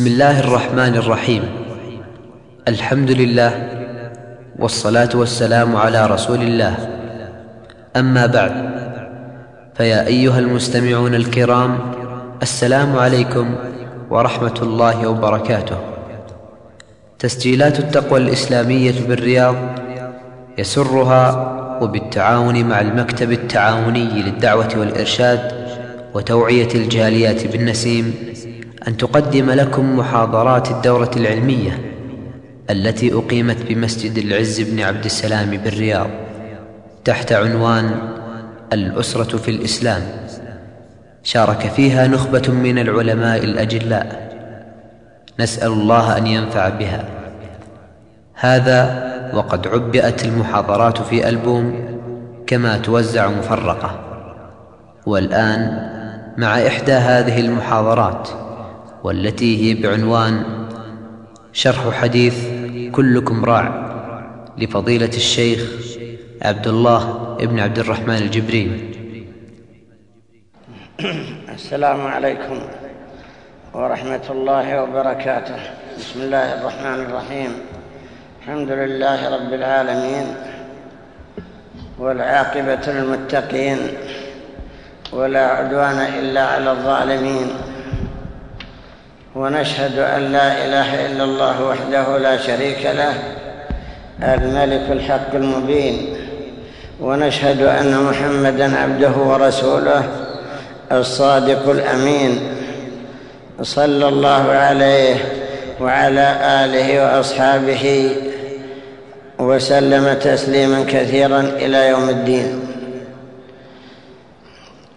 بسم الله الرحمن الرحيم. الحمد لله والصلاة والسلام على رسول الله. أما بعد فيا أيها المستمعون الكرام السلام عليكم ورحمة الله وبركاته. تسجيلات التقوى الإسلامية بالرياض يسرها وبالتعاون مع المكتب التعاوني للدعوة والإرشاد وتوعية الجاليات بالنسيم أن تقدم لكم محاضرات الدورة العلمية التي أقيمت بمسجد العز بن عبد السلام بالرياض تحت عنوان الأسرة في الإسلام. شارك فيها نخبة من العلماء الأجلاء. نسأل الله أن ينفع بها. هذا وقد عبئت المحاضرات في ألبوم كما توزع مفرقة. والآن مع إحدى هذه المحاضرات والتي هي بعنوان شرح حديث كلكم راع لفضيلة الشيخ عبد الله بن عبد الرحمن الجبرين السلام عليكم ورحمة الله وبركاته. بسم الله الرحمن الرحيم. الحمد لله رب العالمين والعاقبة للمتقين ولا عدوان إلا على الظالمين. ونشهد أن لا إله إلا الله وحده لا شريك له الملك الحق المبين. ونشهد أن محمدا عبده ورسوله الصادق الأمين. صلى الله عليه وعلى آله وأصحابه وسلم تسليما كثيرا إلى يوم الدين.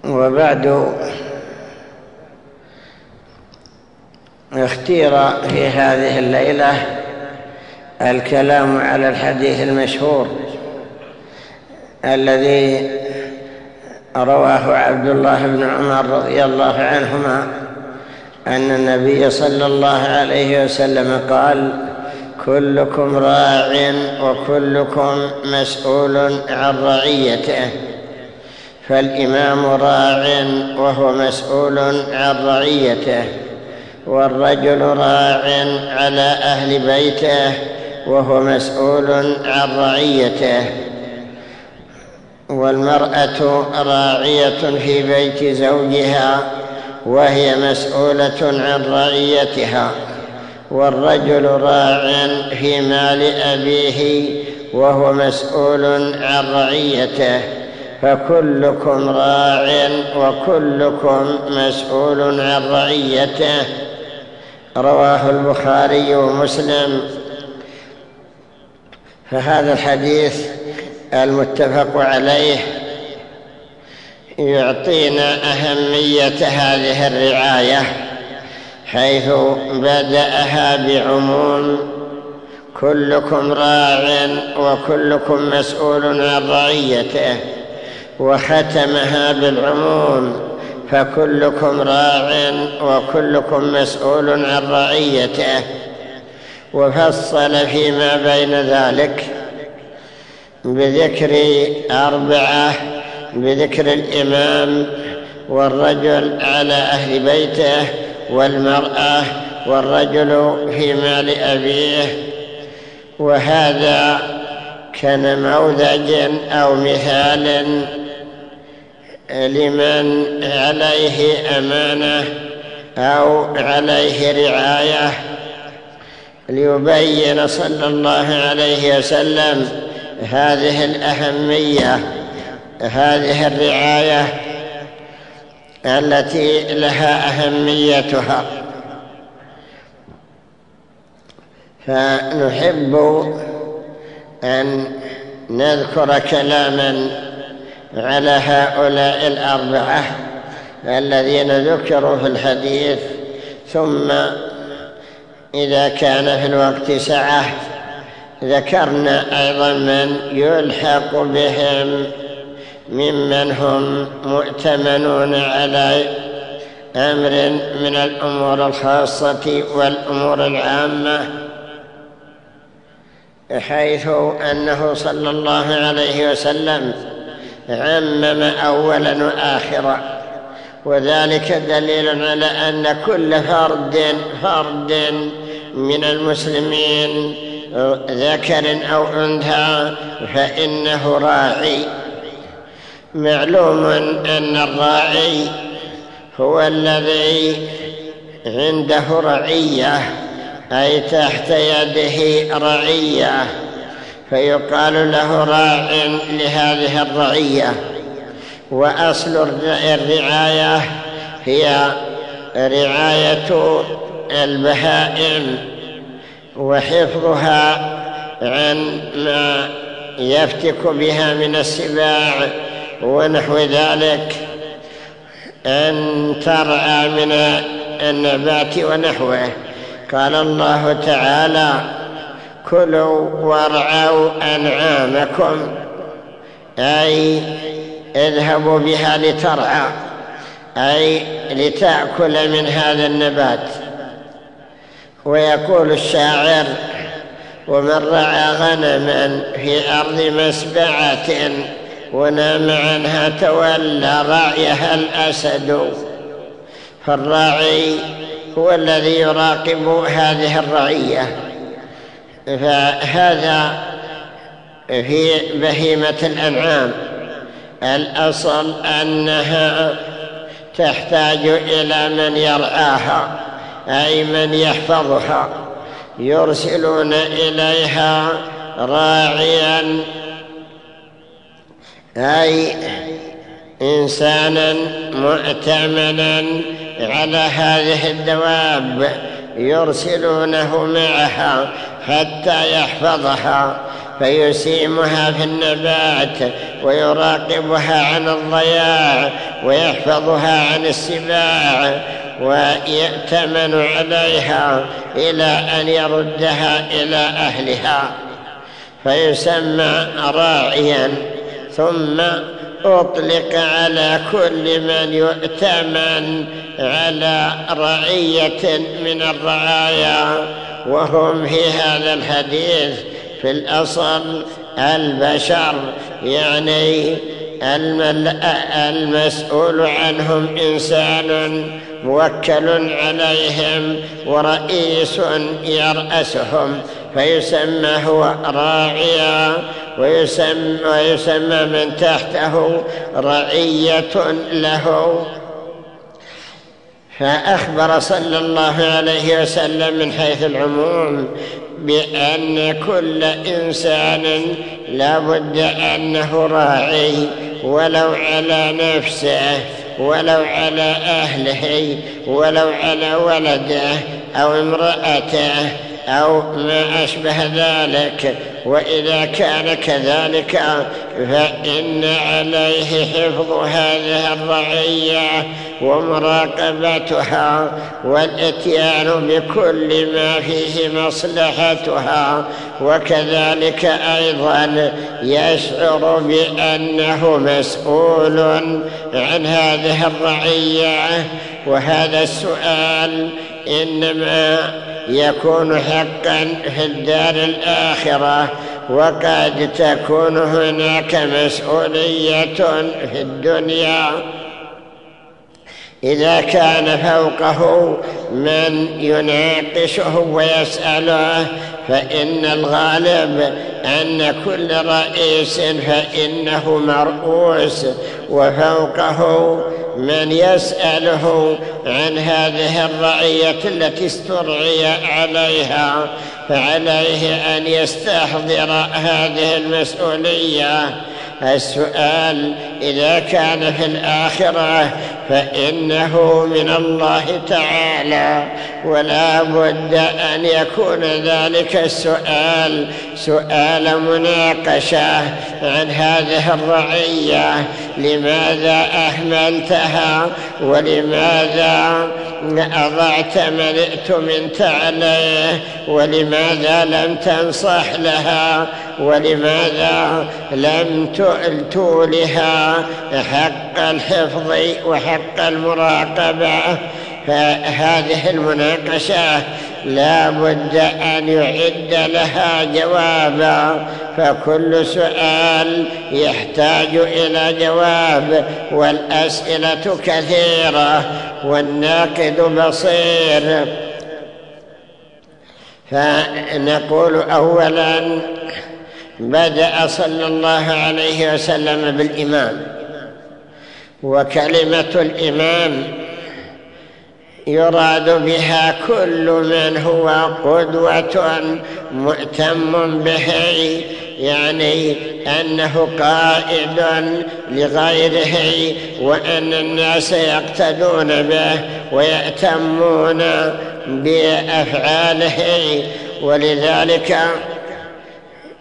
وبعد اختير في هذه الليلة الكلام على الحديث المشهور الذي رواه عبد الله بن عمر رضي الله عنهما أن النبي صلى الله عليه وسلم قال كلكم راع وكلكم مسؤول عن رعيته فالإمام راع وهو مسؤول عن رعيته. والرجل راع على أهل بيته وهو مسؤول عن رعيته. والمرأة راعية في بيت زوجها وهي مسؤولة عن رعيتها. والرجل راع في مال أبيه وهو مسؤول عن رعيته. فكلكم راع وكلكم مسؤول عن رعيته. رواه البخاري ومسلم. فهذا الحديث المتفق عليه يعطينا أهمية هذه الرعاية حيث بدأها بعموم كلكم راع وكلكم مسؤول عن رعيته وختمها بالعموم. فكلكم راع وكلكم مسؤول عن رعيته. وفصل فيما بين ذلك بذكر أربعة بذكر الإمام والرجل على أهل بيته والمرأة والرجل في مال أبيه. وهذا كنموذج أو مثال لمن عليه أمانة أو عليه رعاية. ليبين صلى الله عليه وسلم هذه الأهمية هذه الرعاية التي لها أهميتها. فنحب أن نذكر كلاما على هؤلاء الأربعة الذين ذكروا في الحديث ثم إذا كان في الوقت سعة ذكرنا أيضا من يلحق بهم ممن هم مؤتمنون على أمر من الأمور الخاصة والأمور العامة حيث أنه صلى الله عليه وسلم عمم اولا واخرا. وذلك دليل على أن كل فرد فرد من المسلمين ذكر أو أنثى فإنه راعي. معلوم أن الراعي هو الذي عنده رعية أي تحت يده رعية. فيقال له راع لهذه الرعية. وأصل الرعاية هي رعاية البهائم وحفظها عن ما يفتك بها من السباع ونحو ذلك. أن ترعى من النبات ونحوه. قال الله تعالى كلوا وارعوا أنعامكم. أي اذهبوا بها لترعى. أي لتأكل من هذا النبات. ويقول الشاعر ومن رعى غنما في أرض مسبعة ونام عنها تولى راعيها الأسد. فالراعي هو الذي يراقب هذه الرعية. فهذا في بهيمة الأنعام. الأصل أنها تحتاج إلى من يرعاها أي من يحفظها. يرسلون إليها راعيا أي إنسانا مؤتمنا على هذه الدواب. يرسلونه معها حتى يحفظها فيسيمها في النبات ويراقبها عن الضياع ويحفظها عن السباع ويأتمن عليها إلى أن يردها إلى أهلها. فيسمى راعيا ثم أطلق على كل من يؤتمن على رعية من الرعايا. وهم في هذا الحديث في الأصل البشر يعني المسؤول عنهم إنسان موكل عليهم ورئيس يرأسهم فيسمى هو راعيا ويسمى, ويسمى من تحته رعية له. فأخبر صلى الله عليه وسلم من حيث العموم بأن كل إنسان لا بد أنه راعي ولو على نفسه ولو على أهله ولو على ولده أو امرأته أو ما أشبه ذلك وإذا كان كذلك فإن عليه حفظ هذه الرعية ومراقبتها والإتيان بكل ما فيه مصلحتها. وكذلك أيضا يشعر بأنه مسؤول عن هذه الرعية. وهذا السؤال إنما يكون حقا في الدار الآخرة وقد تكون هناك مسؤولية في الدنيا. إذا كان فوقه من يناقشه ويسأله فإن الغالب أن كل رئيس فإنه مرؤوس وفوقه من يسأله عن هذه الرعية التي استرعي عليها فعليه أن يستحضر هذه المسؤولية. السؤال إذا كان في الآخرة فإنه من الله تعالى. ولا بد أن يكون ذلك السؤال سؤال مناقشة عن هذه الرعية. لماذا أهملتها؟ ولماذا أضعت من ائتمنت عليه ولماذا لم تنصح لها؟ ولماذا لم تولها حق الحفظ وحق المراقبة فهذه المناقشة لا بد أن يعد لها جوابا فكل سؤال يحتاج إلى جواب والأسئلة كثيرة والناقد بصير. فنقول أولا بدأ صلى الله عليه وسلم بالإمام. وكلمة الإمام يراد بها كل من هو قدوة مؤتم به يعني أنه قائد لغيره وأن الناس يقتدون به ويأتمون بأفعاله. ولذلك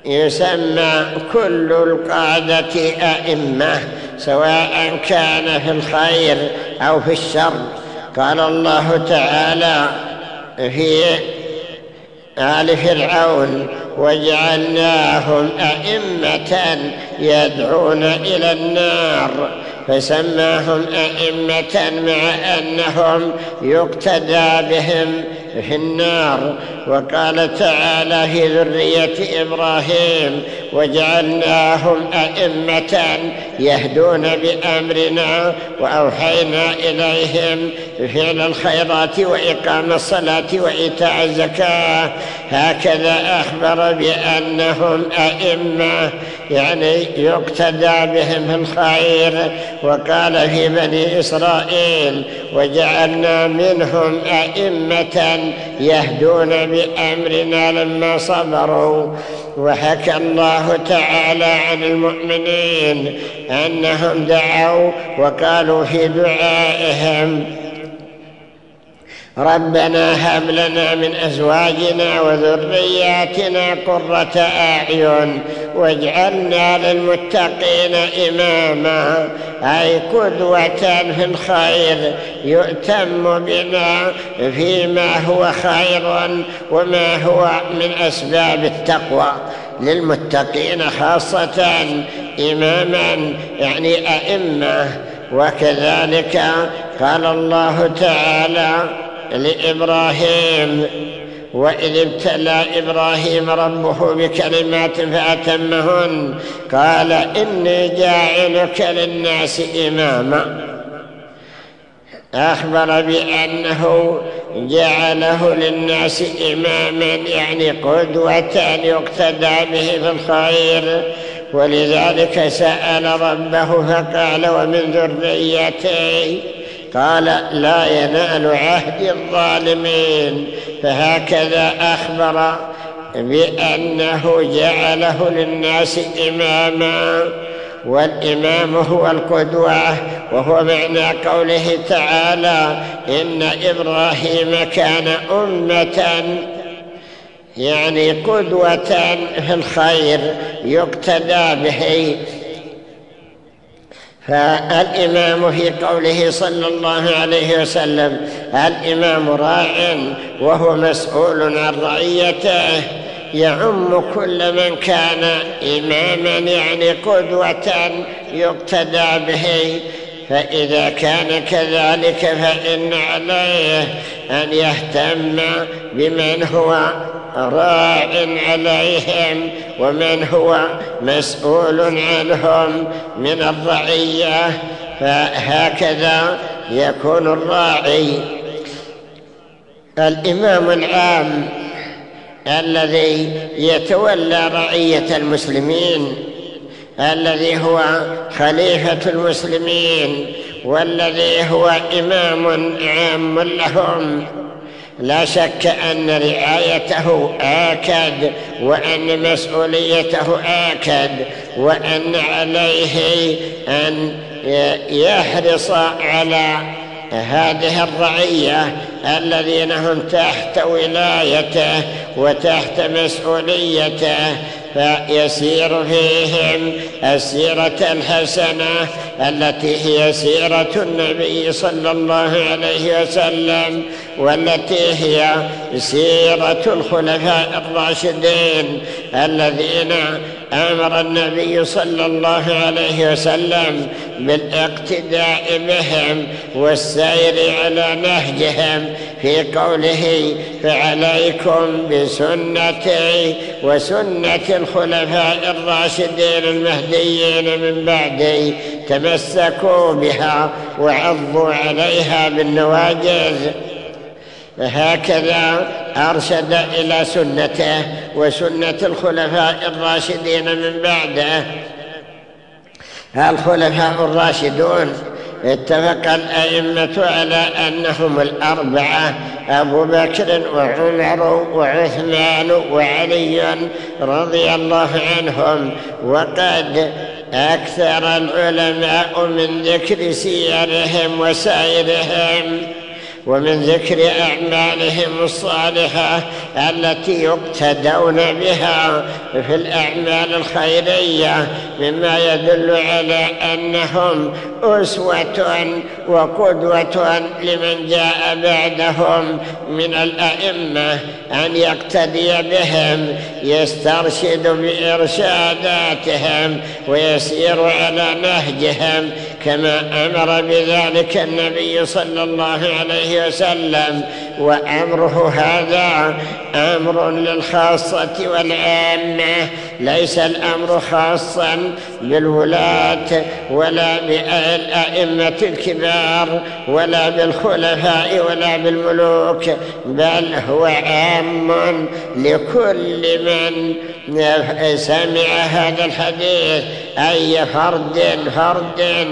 يسمى كل القادة أئمة سواء كان في الخير أو في الشر. قال الله تعالى في آل فرعون وجعلناهم أئمة يدعون إلى النار فسماهم أئمة مع أنهم يقتدى بهم في النار. وقال تعالى في ذرية إبراهيم وجعلناهم أئمة يهدون بأمرنا وأوحينا إليهم فعل الخيرات وإقام الصلاة وإيتاء الزكاة. هكذا أخبر بأنهم أئمة يعني يقتدى بهم في الخير. وقال في بني إسرائيل وجعلنا منهم أئمة يهدون بأمرنا لما صبروا. وحكى الله تعالى عن المؤمنين أنهم دعوا وقالوا في دعائهم ربنا هب لنا من أزواجنا وذرياتنا قرة أعين واجعلنا للمتقين إماما. أي قدوة في الخير يؤتم بنا فيما هو خير وما هو من أسباب التقوى. للمتقين خاصة إماما يعني أئمة. وكذلك قال الله تعالى لإبراهيم وإذ ابتلى إبراهيم ربه بكلمات فأتمهن قال إني جاعلك للناس إماما. أخبر بأنه جعله للناس إماما يعني قدوة يقتدى به في الخير. ولذلك سأل ربه فقال ومن ذريتي قال لا ينال عهد الظالمين فهكذا أخبر بأنه جعله للناس إماما والإمام هو القدوة وهو معنى قوله تعالى إن إبراهيم كان أمة يعني قدوة في الخير يقتدى به. فالإمام في قوله صلى الله عليه وسلم الإمام راع وهو مسؤول عن رعيته يعم كل من كان إماما يعني قدوة يقتدى به. فإذا كان كذلك فإن عليه أن يهتم بمن هو راع عليهم ومن هو مسؤول عنهم من الرعية. فهكذا يكون الراعي. الإمام العام الذي يتولى رعية المسلمين الذي هو خليفة المسلمين والذي هو إمام عام لهم. لا شك أن رعايته آكد وأن مسؤوليته آكد وأن عليه أن يحرص على هذه الرعية الذين هم تحت ولايته وتحت مسؤوليته فيسير فيهم السيرة الحسنة التي هي سيرة النبي صلى الله عليه وسلم والتي هي سيرة الخلفاء الراشدين الذين أمر النبي صلى الله عليه وسلم بالاقتداء بهم والسير على نهجهم في قوله فعليكم بسنتي وسنة الخلفاء الراشدين المهديين من بعدي تمسكوا بها وعضوا عليها بالنواجذ. هكذا أرشد إلى سنته وسنة الخلفاء الراشدين من بعده. الخلفاء الراشدون اتفق الأئمة على أنهم الأربعة أبو بكر وعمر وعثمان وعلي رضي الله عنهم. وقد أكثر العلماء من ذكر سيرهم وسائرهم. ومن ذكر أعمالهم الصالحة التي يقتدون بها في الأعمال الخيرية مما يدل على أنهم أسوة وقدوة لمن جاء بعدهم من الأئمة أن يقتدي بهم يسترشد بإرشاداتهم ويسير على نهجهم كما أمر بذلك النبي صلى الله عليه وسلم وأمره هذا أمر للخاصة والعامة ليس الأمر خاصا بالولاة ولا بالأئمة الكبار ولا بالخلفاء ولا بالملوك بل هو عام لكل من سمع هذا الحديث. أي فرد فرد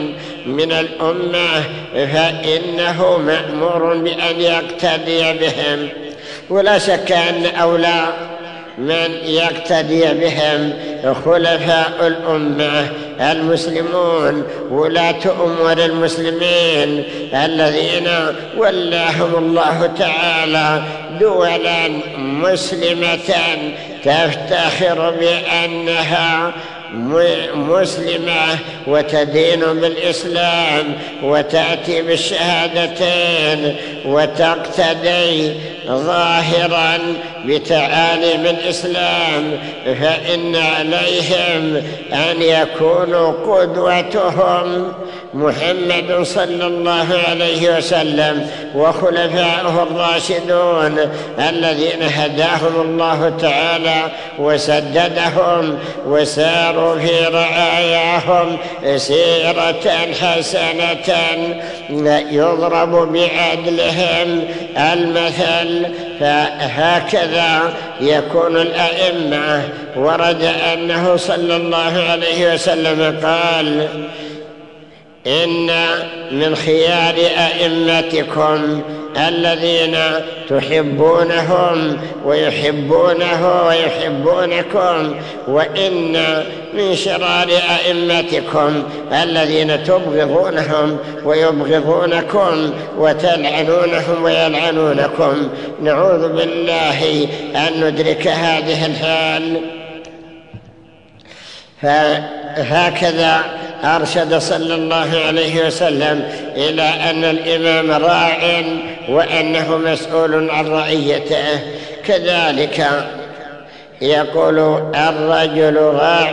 من الأمة فإنه مأمور بأن يقتدي بهم. ولا شك أن أولى من يقتدي بهم خلفاء الأمة المسلمون ولاة أمور المسلمين الذين ولاهم الله تعالى دولا مسلمة تفتخر بأنها مسلمة وتدين بالإسلام وتأتي بالشهادتين وتقتدي ظاهرا بتعاليم الإسلام فإن عليهم أن يكونوا قدوتهم. محمد صلى الله عليه وسلم وخلفاؤه الراشدون الذين هداهم الله تعالى وسددهم وساروا في رعاياهم سيرة حسنة يضرب بعدلهم المثل فهكذا يكون الأئمة ورد أنه صلى الله عليه وسلم قال إن من خيار أئمتكم الذين تحبونهم ويحبونه ويحبونكم وإن من شرار أئمتكم الذين تبغضونهم ويبغضونكم وتلعنونهم ويلعنونكم. نعوذ بالله أن ندرك هذه الحال. فهكذا أرشد صلى الله عليه وسلم إلى أن الإمام راع وأنه مسؤول عن رعيته. كذلك يقول الرجل راع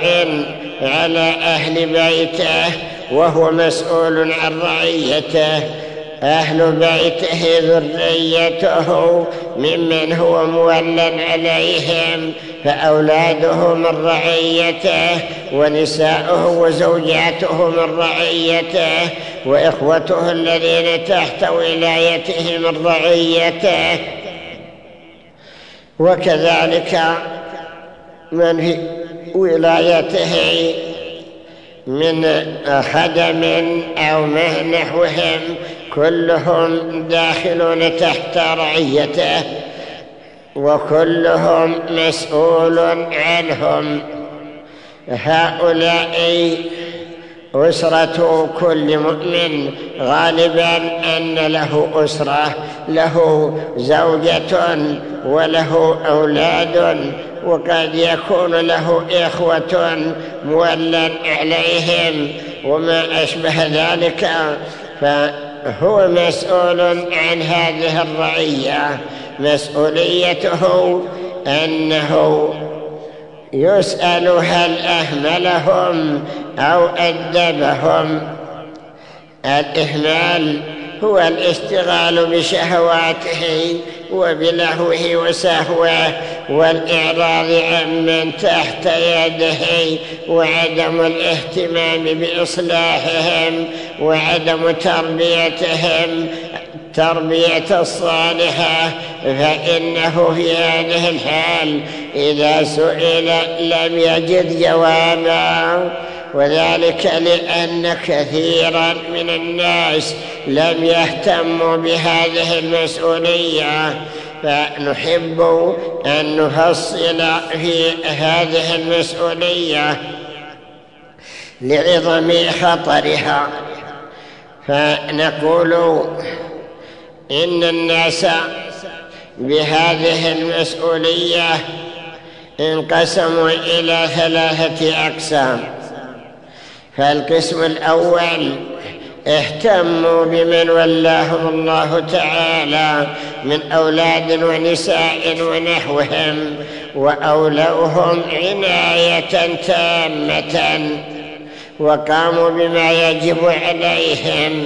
على أهل بيته وهو مسؤول عن رعيته. أهل بيته ذريته ممن هو مولى عليهم فأولاده من رعيته ونساؤه وزوجاته من رعيته وإخوته الذين تحت ولايته من رعيته. وكذلك من في ولايته من خدم أو نحوهم كلهم داخلون تحت رعيته وكلهم مسؤول عنهم. هؤلاء أسرة كل مؤمن. غالبا أن له أسرة له زوجة وله أولاد وقد يكون له إخوة مولى عليهم. وما أشبه ذلك ف هو مسؤول عن هذه الرعية. مسؤوليته أنه يسأل هل أهملهم أو أدبهم. الإهمال هو الاشتغال بشهواته وبلهوه وسهوه والإعراض عمن تحت يده وعدم الاهتمام بإصلاحهم وعدم تربيتهم التربية الصالحة فإنه في هذه الحال إذا سئل لم يجد جوابا. وذلك لأن كثيرا من الناس لم يهتموا بهذه المسؤولية فنحب أن نفصل في هذه المسؤولية لعظم خطرها. فنقول إن الناس بهذه المسؤولية انقسموا إلى ثلاثة أقسام. فالقسم الأول اهتموا بمن ولاهم الله تعالى من أولاد ونساء ونحوهم وأولوهم عناية تامة وقاموا بما يجب عليهم.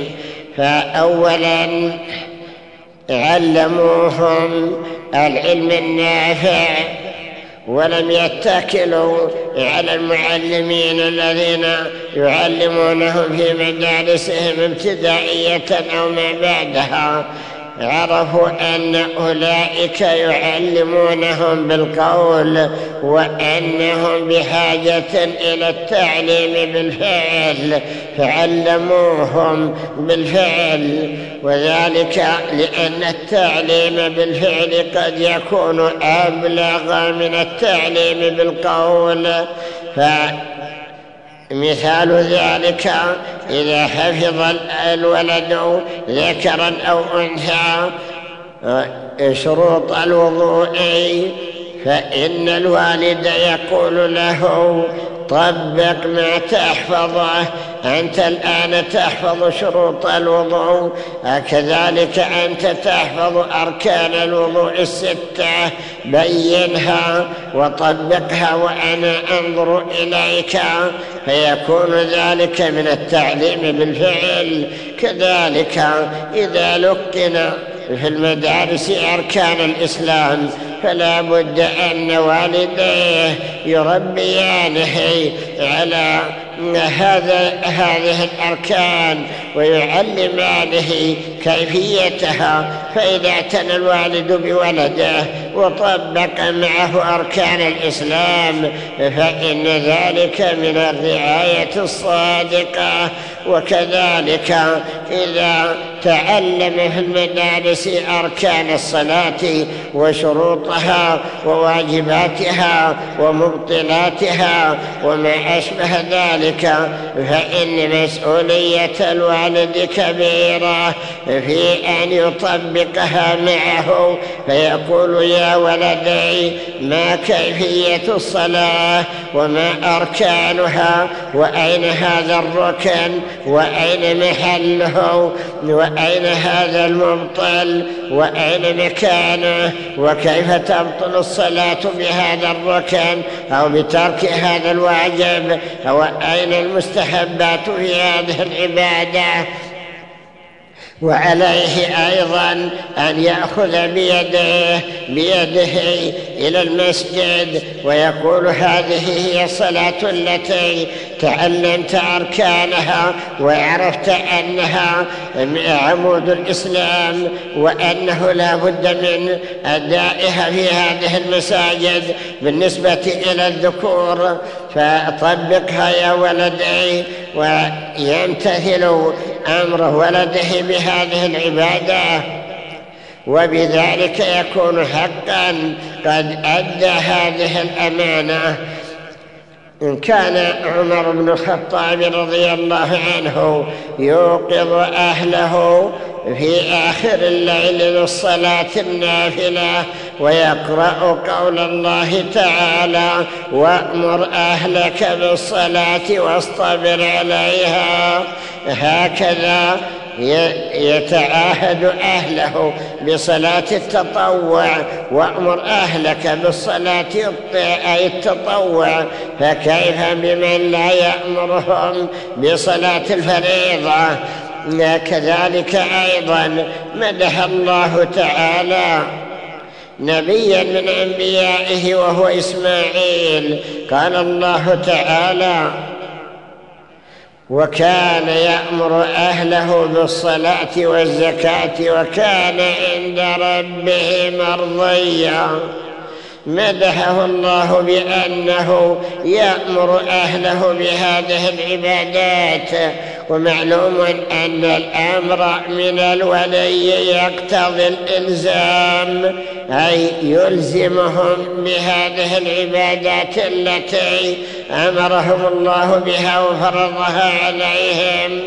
فأولا علموهم العلم النافع ولم يتكلوا على المعلمين الذين يعلمونهم في مدارسهم ابتدائية أو ما بعدها. عرفوا أن أولئك يعلمونهم بالقول وأنهم بحاجة إلى التعليم بالفعل فعلموهم بالفعل وذلك لأن التعليم بالفعل قد يكون أبلغ من التعليم بالقول ف مثال ذلك إذا حفظ الولد ذكرا أو أنثى شروط الوضوء فإن الوالد يقول له طبق ما تحفظه. أنت الآن تحفظ شروط الوضوء كذلك أنت تحفظ أركان الوضوء الستة. بينها وطبقها وأنا أنظر إليك. فيكون ذلك من التعليم بالفعل. كذلك إذا لقن في المدارس أركان الإسلام فلا بد أن والديه يربيانه على هذا هذه الأركان. ويعلمانه كيفيتها فإذا اعتنى الوالد بولده وطبق معه أركان الإسلام فإن ذلك من الرعاية الصادقة. وكذلك إذا تعلم في المدارس أركان الصلاة وشروطها وواجباتها ومبطلاتها وما أشبه ذلك فإن مسؤولية الوالد كبيرة في أن يطبقها معه فيقول يا ولدي ما كيفية الصلاة؟ وما أركانها؟ وأين هذا الركن؟ وأين محله؟ وأين هذا المبطل؟ وأين مكانه؟ وكيف تبطل الصلاة بهذا الركن أو بترك هذا الواجب؟ أو أين المستحبات في هذه العبادة؟ وعليه أيضا أن يأخذ بيده, بيده إلى المسجد ويقول هذه هي الصلاة التي تعلمت أركانها وعرفت أنها عمود الإسلام وأنه لا بد من أدائها في هذه المساجد بالنسبة إلى الذكور. فطبقها يا ولدي ويمتثل أمر ولده بهذه العبادة. وبذلك يكون حقا قد أدى هذه الأمانة. كان عمر بن الخطاب رضي الله عنه يوقظ أهله في آخر الليل للصلاة النافلة ويقرأ قول الله تعالى وأمر أهلك بالصلاة واصطبر عليها. هكذا يتعاهد أهله بصلاة التطوع وأمر أهلك بالصلاة أي التطوع. فكيف بمن لا يأمرهم؟ بصلاة الفريضة. كذلك أيضا مدح الله تعالى نبيا من أنبيائه وهو إسماعيل. قال الله تعالى وكان يأمر أهله بالصلاة والزكاة وكان عند ربه مرضيا. مدحه الله بأنه يأمر أهله بهذه العبادات ومعلوم أن الأمر من الولي يقتضي الإلزام أي يلزمهم بهذه العبادات التي أمرهم الله بها وفرضها عليهم.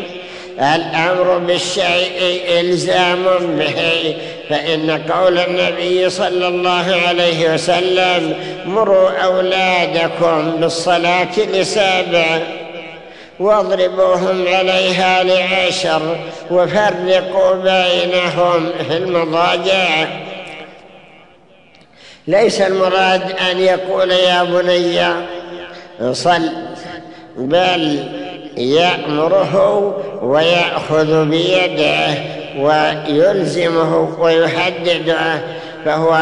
الأمر بالشيء إلزام به فإن قول النبي صلى الله عليه وسلم مروا أولادكم بالصلاة لسابع واضربوهم عليها لعشر وفرقوا بينهم في المضاجع. ليس المراد أن يقول يا بني صل بل يأمره ويأخذ بيده ويلزمه ويحدده فهو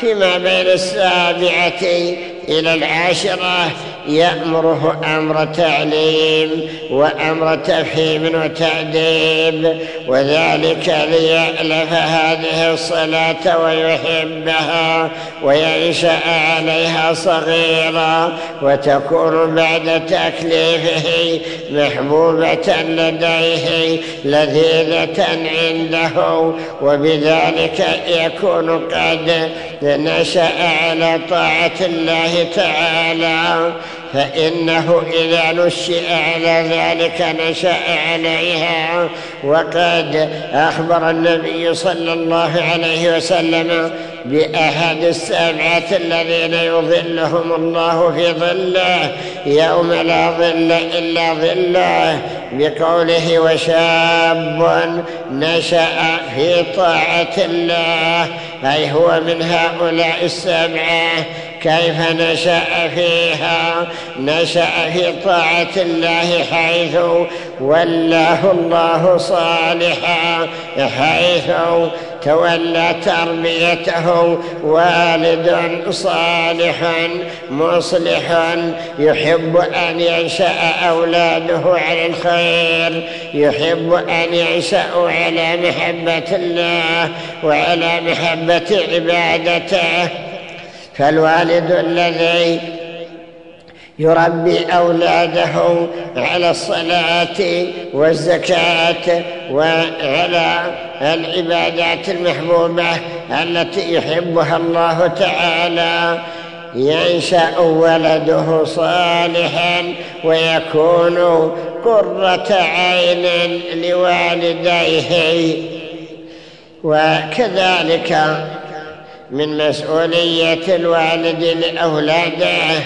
فيما بين السابعة إلى العاشرة يأمره أمر تعليم وأمر تفهيم وتأديب وذلك ليألف هذه الصلاة ويحبها وينشأ عليها صغيرا وتكون بعد تكليفه محبوبة لديه لذيذة عنده وبذلك يكون قد نشأ على طاعة الله تعالى. فإنه إذا نشئ على ذلك نشأ عليها وقد أخبر النبي صلى الله عليه وسلم بأحد السبعة الذين يظلهم الله في ظله يوم لا ظل إلا ظله بقوله وشاب نشأ في طاعة الله أي هو من هؤلاء السبعة كيف نشأ فيها؟ نشأ في طاعة الله حيث ولاه الله صالحا حيث تولى تربيته والد صالح مصلح يحب أن ينشأ أولاده على الخير يحب أن ينشأوا على محبة الله وعلى محبة عبادته. فالوالد الذي يربي أولاده على الصلاة والزكاة وعلى العبادات المحبوبة التي يحبها الله تعالى ينشأ ولده صالحا ويكون قرة عين لوالديه. وكذلك من مسؤولية الوالد لأولاده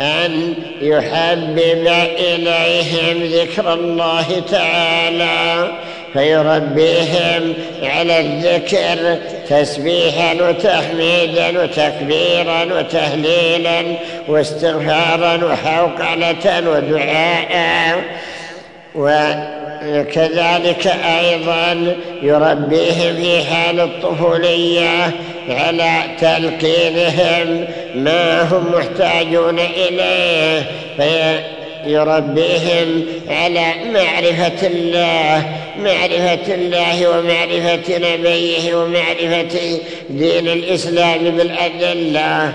أن يحبب إليهم ذكر الله تعالى فيربيهم على الذكر تسبيحا وتحميدا وتكبيرا وتهليلا واستغفارا وحوقلة ودعاء. وكذلك أيضا يربيهم في حال الطفولية على تلقينهم ما هم محتاجون إليه فيربيهم على معرفة الله معرفة الله ومعرفة نبيه ومعرفة دين الإسلام بالأدلة.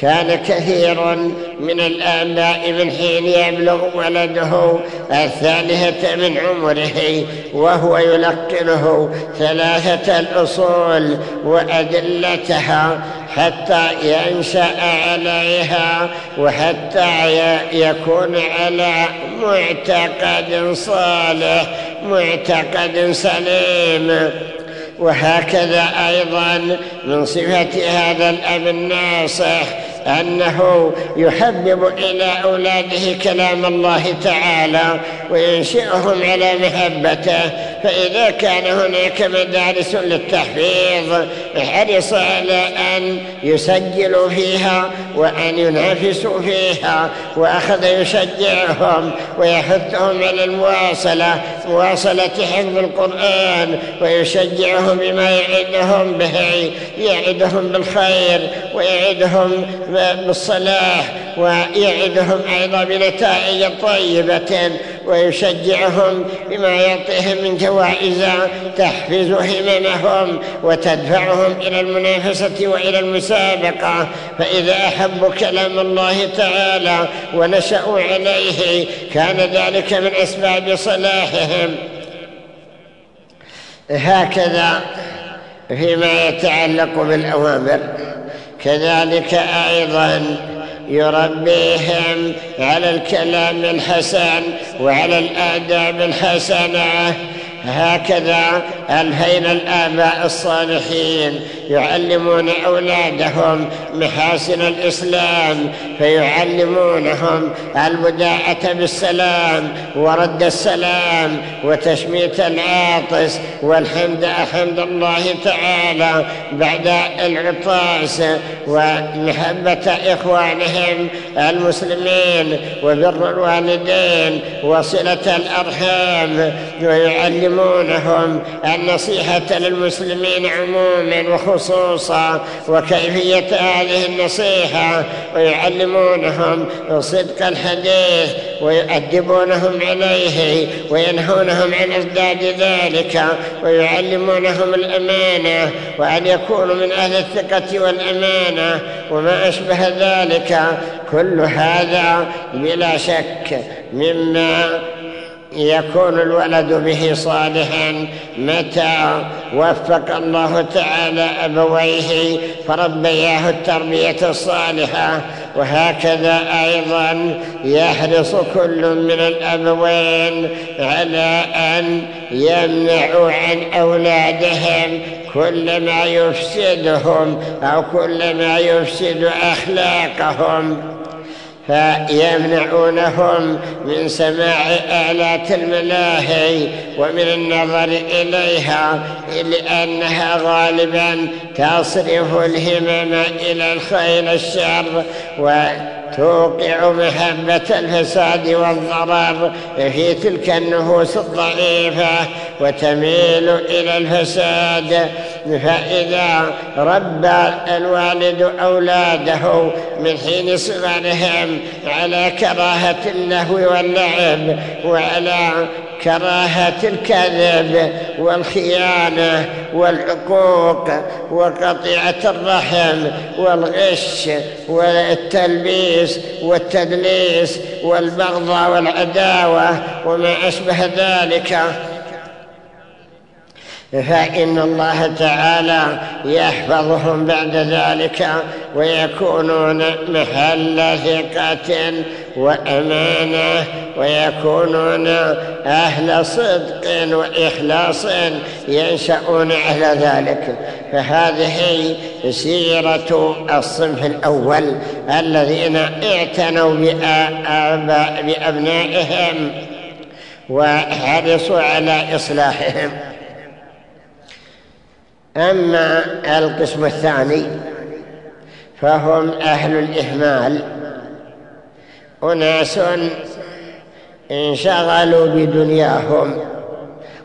كان كثير من الآباء من حين يبلغ ولده الثالثة من عمره وهو يلقنه ثلاثة الأصول وأدلتها حتى ينشأ عليها وحتى يكون على معتقد صالح معتقد سليم. وهكذا أيضا من صفة هذا الأب الناصح أنه يحبب إلى أولاده كلام الله تعالى وينشئهم على محبته فإذا كان هناك مدارس للتحفيظ حرص على أن يسجلوا فيها وأن ينافسوا فيها وأخذ يشجعهم ويحثهم على المواصلة مواصلة حفظ القرآن ويشجعهم بما يعدهم به يعدهم بالخير ويعدهم بالصلاح ويعدهم أيضا بنتائج طيبة ويشجعهم بما يعطيهم من جوائز تحفز هممهم وتدفعهم إلى المنافسة وإلى المسابقة. فإذا أحبوا كلام الله تعالى ونشأوا عليه كان ذلك من أسباب صلاحهم. هكذا فيما يتعلق بالأوامر. كذلك أيضا يربيهم على الكلام الحسن وعلى الآداب الحسنة. هكذا ألهينا الآباء الصالحين يعلمون أولادهم محاسن الإسلام فيعلمونهم البداءة بالسلام ورد السلام وتشميت العاطس والحمد حمد الله تعالى بعد العطاس ومحبة إخوانهم المسلمين وبر الوالدين وصلة الأرحام ويعلمونهم النصيحة للمسلمين عموما وخصوصا وكيفية هذه النصيحة. ويعلمونهم صدق الحديث ويؤدبونهم عليه وينهونهم عن ازداد ذلك ويعلمونهم الأمانة وأن يكونوا من أهل الثقة والأمانة. وما أشبه ذلك كل هذا بلا شك مما يكون الولد به صالحا. متى وفق الله تعالى أبويه فربياه التربية الصالحة. وهكذا أيضا يحرص كل من الأبوين على أن يمنعوا عن أولادهم كل ما يفسدهم أو كل ما يفسد أخلاقهم. فيمنعونهم من سماع آلات الملاهي ومن النظر إليها لأنها غالبا تصرف الهمم إلى الخير الشر توقع محبة الفساد والضرر في تلك النفوس الضعيفة وتميل إلى الفساد. فإذا ربى الوالد أولاده من حين صغرهم على كراهة اللهو واللعب وعلى كراهة الكذب والخيانة والعقوق وقطيعة الرحم والغش والتلبيس والتدليس والبغضاء والعداوة وما أشبه ذلك. فإن الله تعالى يحفظهم بعد ذلك ويكونون محل ثقة. وأمانة ويكونون أهل صدق وإخلاص ينشأون على ذلك. فهذه سيرة الصنف الأول الذين اعتنوا بأبنائهم وحرصوا على إصلاحهم. أما القسم الثاني فهم أهل الإهمال. أناس انشغلوا بدنياهم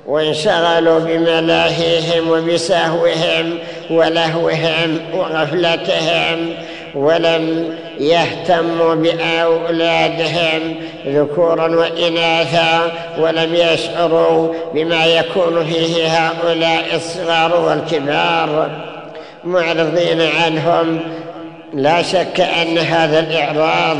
وانشغلوا بملاهيهم وبسهوهم ولهوهم وغفلتهم ولم يهتموا بأولادهم ذكورا وإناثا ولم يشعروا بما يكون فيه هؤلاء الصغار والكبار معرضين عنهم. لا شك أن هذا الإعراض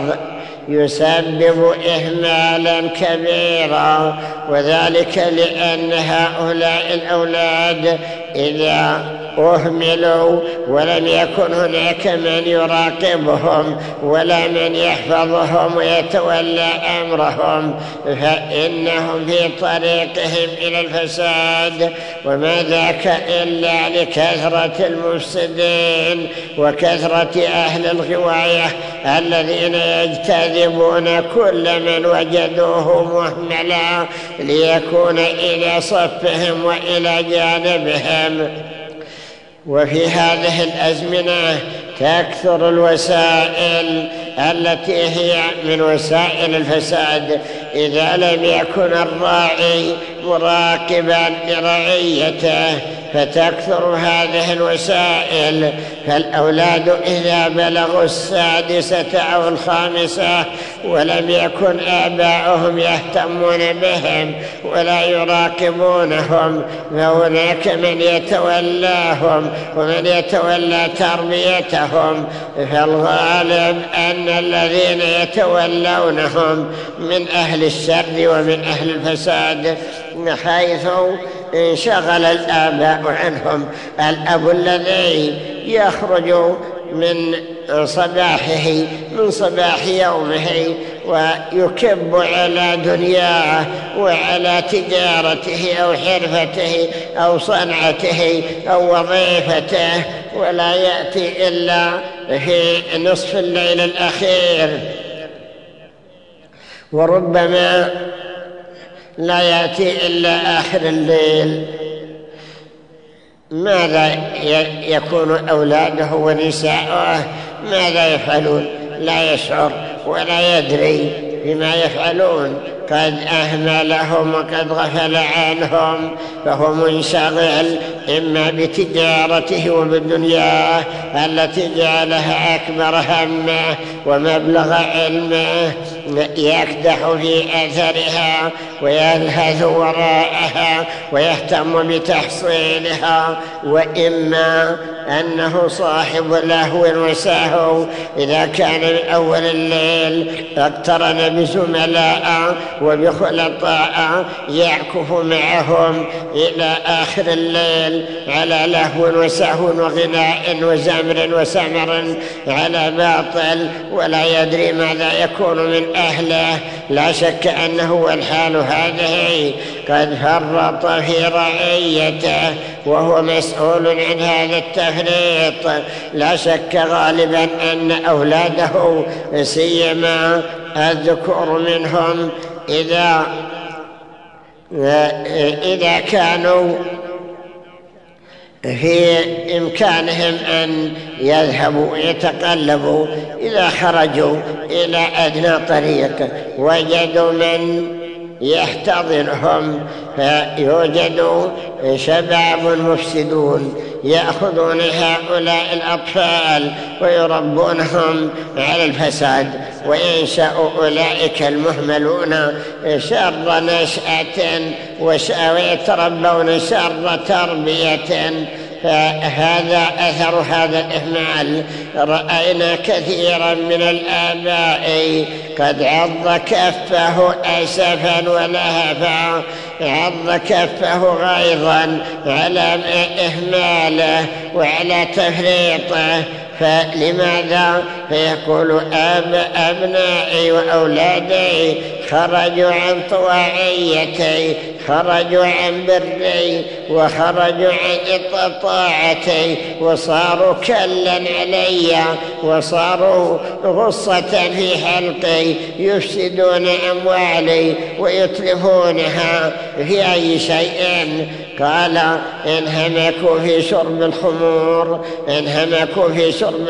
يسبب إهمالا كبيرا وذلك لأن هؤلاء الأولاد إذا أهملوا ولم يكن هناك من يراقبهم ولا من يحفظهم ويتولى أمرهم فإنهم في طريقهم إلى الفساد. وما ذاك إلا لكثرة المفسدين وكثرة أهل الغواية الذين يجتذبون كل من وجدوه مهملا ليكون إلى صفهم وإلى جانبهم. وفي هذه الأزمنة تكثر الوسائل التي هي من وسائل الفساد. إذا لم يكن الراعي مراقبا لرعيته فتكثر هذه الوسائل. فالأولاد إذا بلغوا السادسة أو الخامسة ولم يكن آباؤهم يهتمون بهم ولا يراقبونهم فهناك من يتولاهم ومن يتولى تربيتهم. فالغالب أن الذين يتولونهم من أهل الشر ومن أهل الفساد. حيث انشغل الآباء عنهم. الأب الذي يخرج من صباحه من صباح يومه ويكب على دنياه وعلى تجارته أو حرفته أو صنعته أو وظيفته ولا يأتي إلا في نصف الليل الأخير. وربما لا يأتي إلا آخر الليل. ماذا يكون أولاده ونساؤه؟ ماذا يفعلون؟ لا يشعر ولا يدري بما يفعلون. قد أهملهم وقد غفل عنهم فهو منشغل إما بتجارته وبالدنيا التي جعلها أكبر همه ومبلغ علمه. يكدح في أثرها ويلهث وراءها ويهتم بتحصيلها وإما أنه صاحب لهو وسهو. إذا كان من أول الليل أقترن بزملاء وبخلطاء يعكف معهم إلى آخر الليل على لهو وسهو وغناء وزمر وسمر على باطل ولا يدري ماذا يكون من أهله. لا شك أنه والحال هذه قد فرط في رعيته وهو مسؤول عن هذا التفريط. لا شك غالبا أن أولاده سيما الذكور منهم إذا إذا كانوا في إمكانهم أن يذهبوا ويتقلبوا إذا خرجوا إلى أدنى طريق. وجدوا من يحتضنهم فيوجد شباب مفسدون يأخذون هؤلاء الأطفال ويربونهم على الفساد. وينشأ أولئك المهملون شر نشأة ويتربون شر تربية. فهذا أثر هذا الإهمال. رأينا كثيرا من الآباء قد عض كفه أسفا ولهفا عض كفه غيظا على إهماله وعلى تفريطه. فلماذا؟ فيقول أب أبنائي وأولادي خرجوا عن طواعيتي خرجوا عن بري وخرجوا عن طاعتي وصاروا كلا علي وصاروا غصة في حلقي يفسدون أموالي ويتلفونها في أي شيء. قال انهمكوا في شرب الخمور انهمكوا في شرب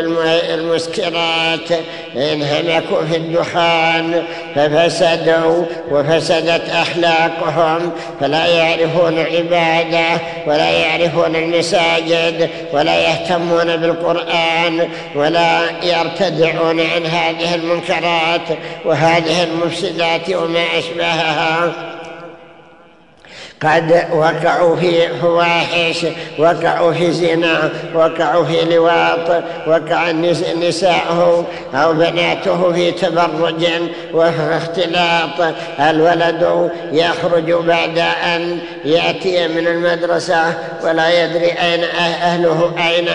المسكرات انهمكوا في الدخان ففسدوا وفسدت أخلاقهم فلا يعرفون العبادة ولا يعرفون المساجد ولا يهتمون بالقرآن ولا يرتدعون عن هذه المنكرات وهذه المفسدات وما أشبهها. قد وقعوا في فواحش وقعوا في زنا وقعوا في لواط وقع نساءه أو بناته في تبرج وفي اختلاط. الولد يخرج بعد أن يأتي من المدرسة ولا يدري أين أهله أين,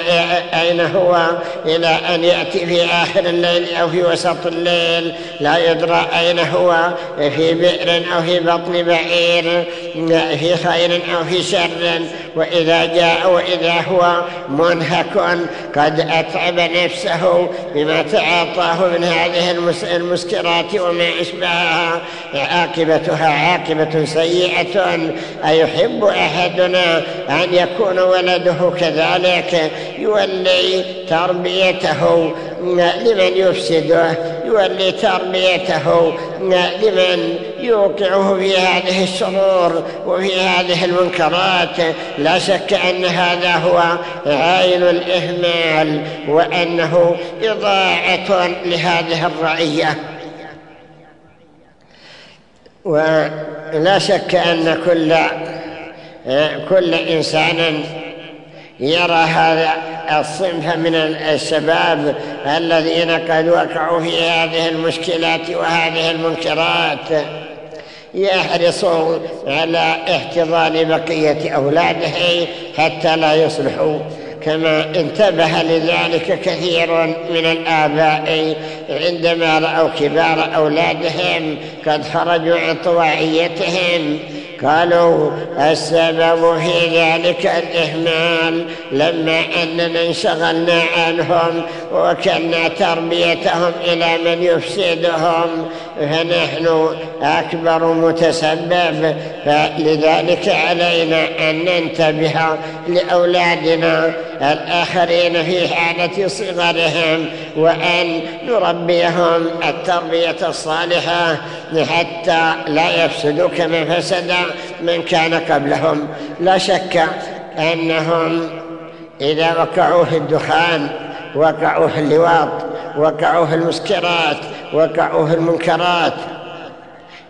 أين هو إلى أن يأتي في آخر الليل أو في وسط الليل. لا يدرى أين هو في بئر أو في بطن بعير. في خير أو في شر وإذا جاء وإذا هو منهك قد أتعب نفسه بما تعاطاه من هذه المسكرات وما أشبهها. عاقبتها عاقبة سيئة. أيحب أحدنا أن يكون ولده كذلك؟ يولي تربيته. لمن يفسده يولي تربيته لمن يوقعه في هذه الشرور وفي هذه المنكرات لا شك أن هذا هو عين الإهمال وأنه إضاعة لهذه الرعية ولا شك أن كل كل إنسان يرى هذا الصنف من الشباب الذين قد وقعوا في هذه المشكلات وهذه المنكرات. يحرص على احتضان بقية أولاده حتى لا يصلحوا. كما انتبه لذلك كثير من الآباء عندما رأوا كبار أولادهم قد خرجوا عن طواعيتهم. قالوا السبب في ذلك الإهمال لما أننا انشغلنا عنهم وكلنا تربيتهم إلى من يفسدهم. فنحن أكبر متسبب فلذلك علينا أن ننتبه لأولادنا الآخرين في حالة صغرهم وأن نربيهم التربية الصالحة حتى لا يفسدوا كما فسد من كان قبلهم. لا شك أنهم إذا وقعوا في الدخان وقعوا في اللواط وقعوا في المسكرات وقعوا في المنكرات.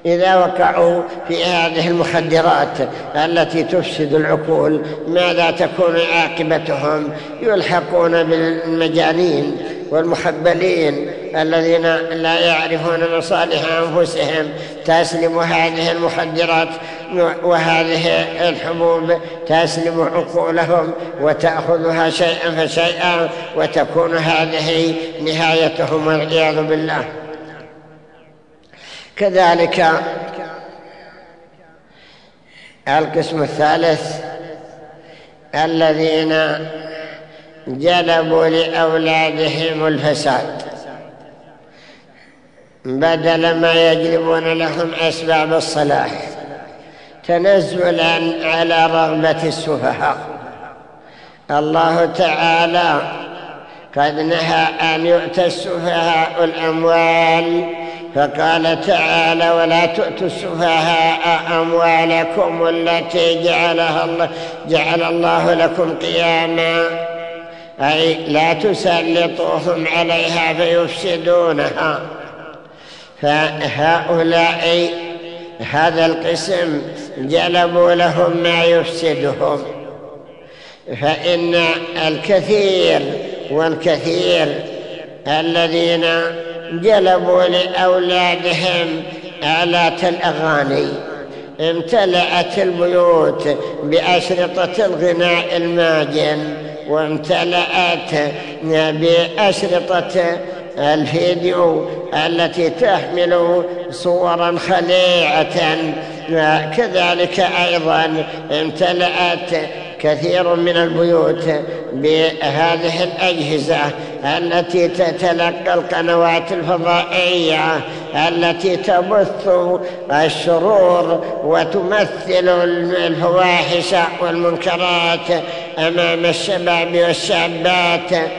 إذا وقعوا في هذه المخدرات التي تفسد العقول ماذا تكون عاقبتهم؟ يلحقون بالمجانين والمحبلين الذين لا يعرفون مصالح أنفسهم. تسلم هذه المخدرات وهذه الحبوب تسلم عقولهم وتأخذها شيئا فشيئا وتكون هذه نهايتهم والعياذ بالله. كذلك القسم الثالث الذين جلبوا لأولادهم الفساد بدل ما يجلبون لهم أسباب الصلاح تنزلا على رغبة السفهاء الله تعالى قد نهى أن يؤتى السفهاء الأموال فقال تعالى ولا تؤتوا السفهاء أموالكم التي جعلها الله جعل الله لكم قياما. أي لا تسلطوهم عليها فيفسدونها. فهؤلاء هذا القسم جلبوا لهم ما يفسدهم. فإن الكثير والكثير الذين جلبوا لأولادهم آلات الأغاني. امتلأت البيوت بأشرطة الغناء الماجن وامتلأت بأشرطة الفيديو التي تحمل صورا خليعة. كذلك أيضا امتلأت كثير من البيوت بهذه الأجهزة التي تتلقى القنوات الفضائية التي تبث الشرور وتمثل الفواحش والمنكرات أمام الشباب والشابات.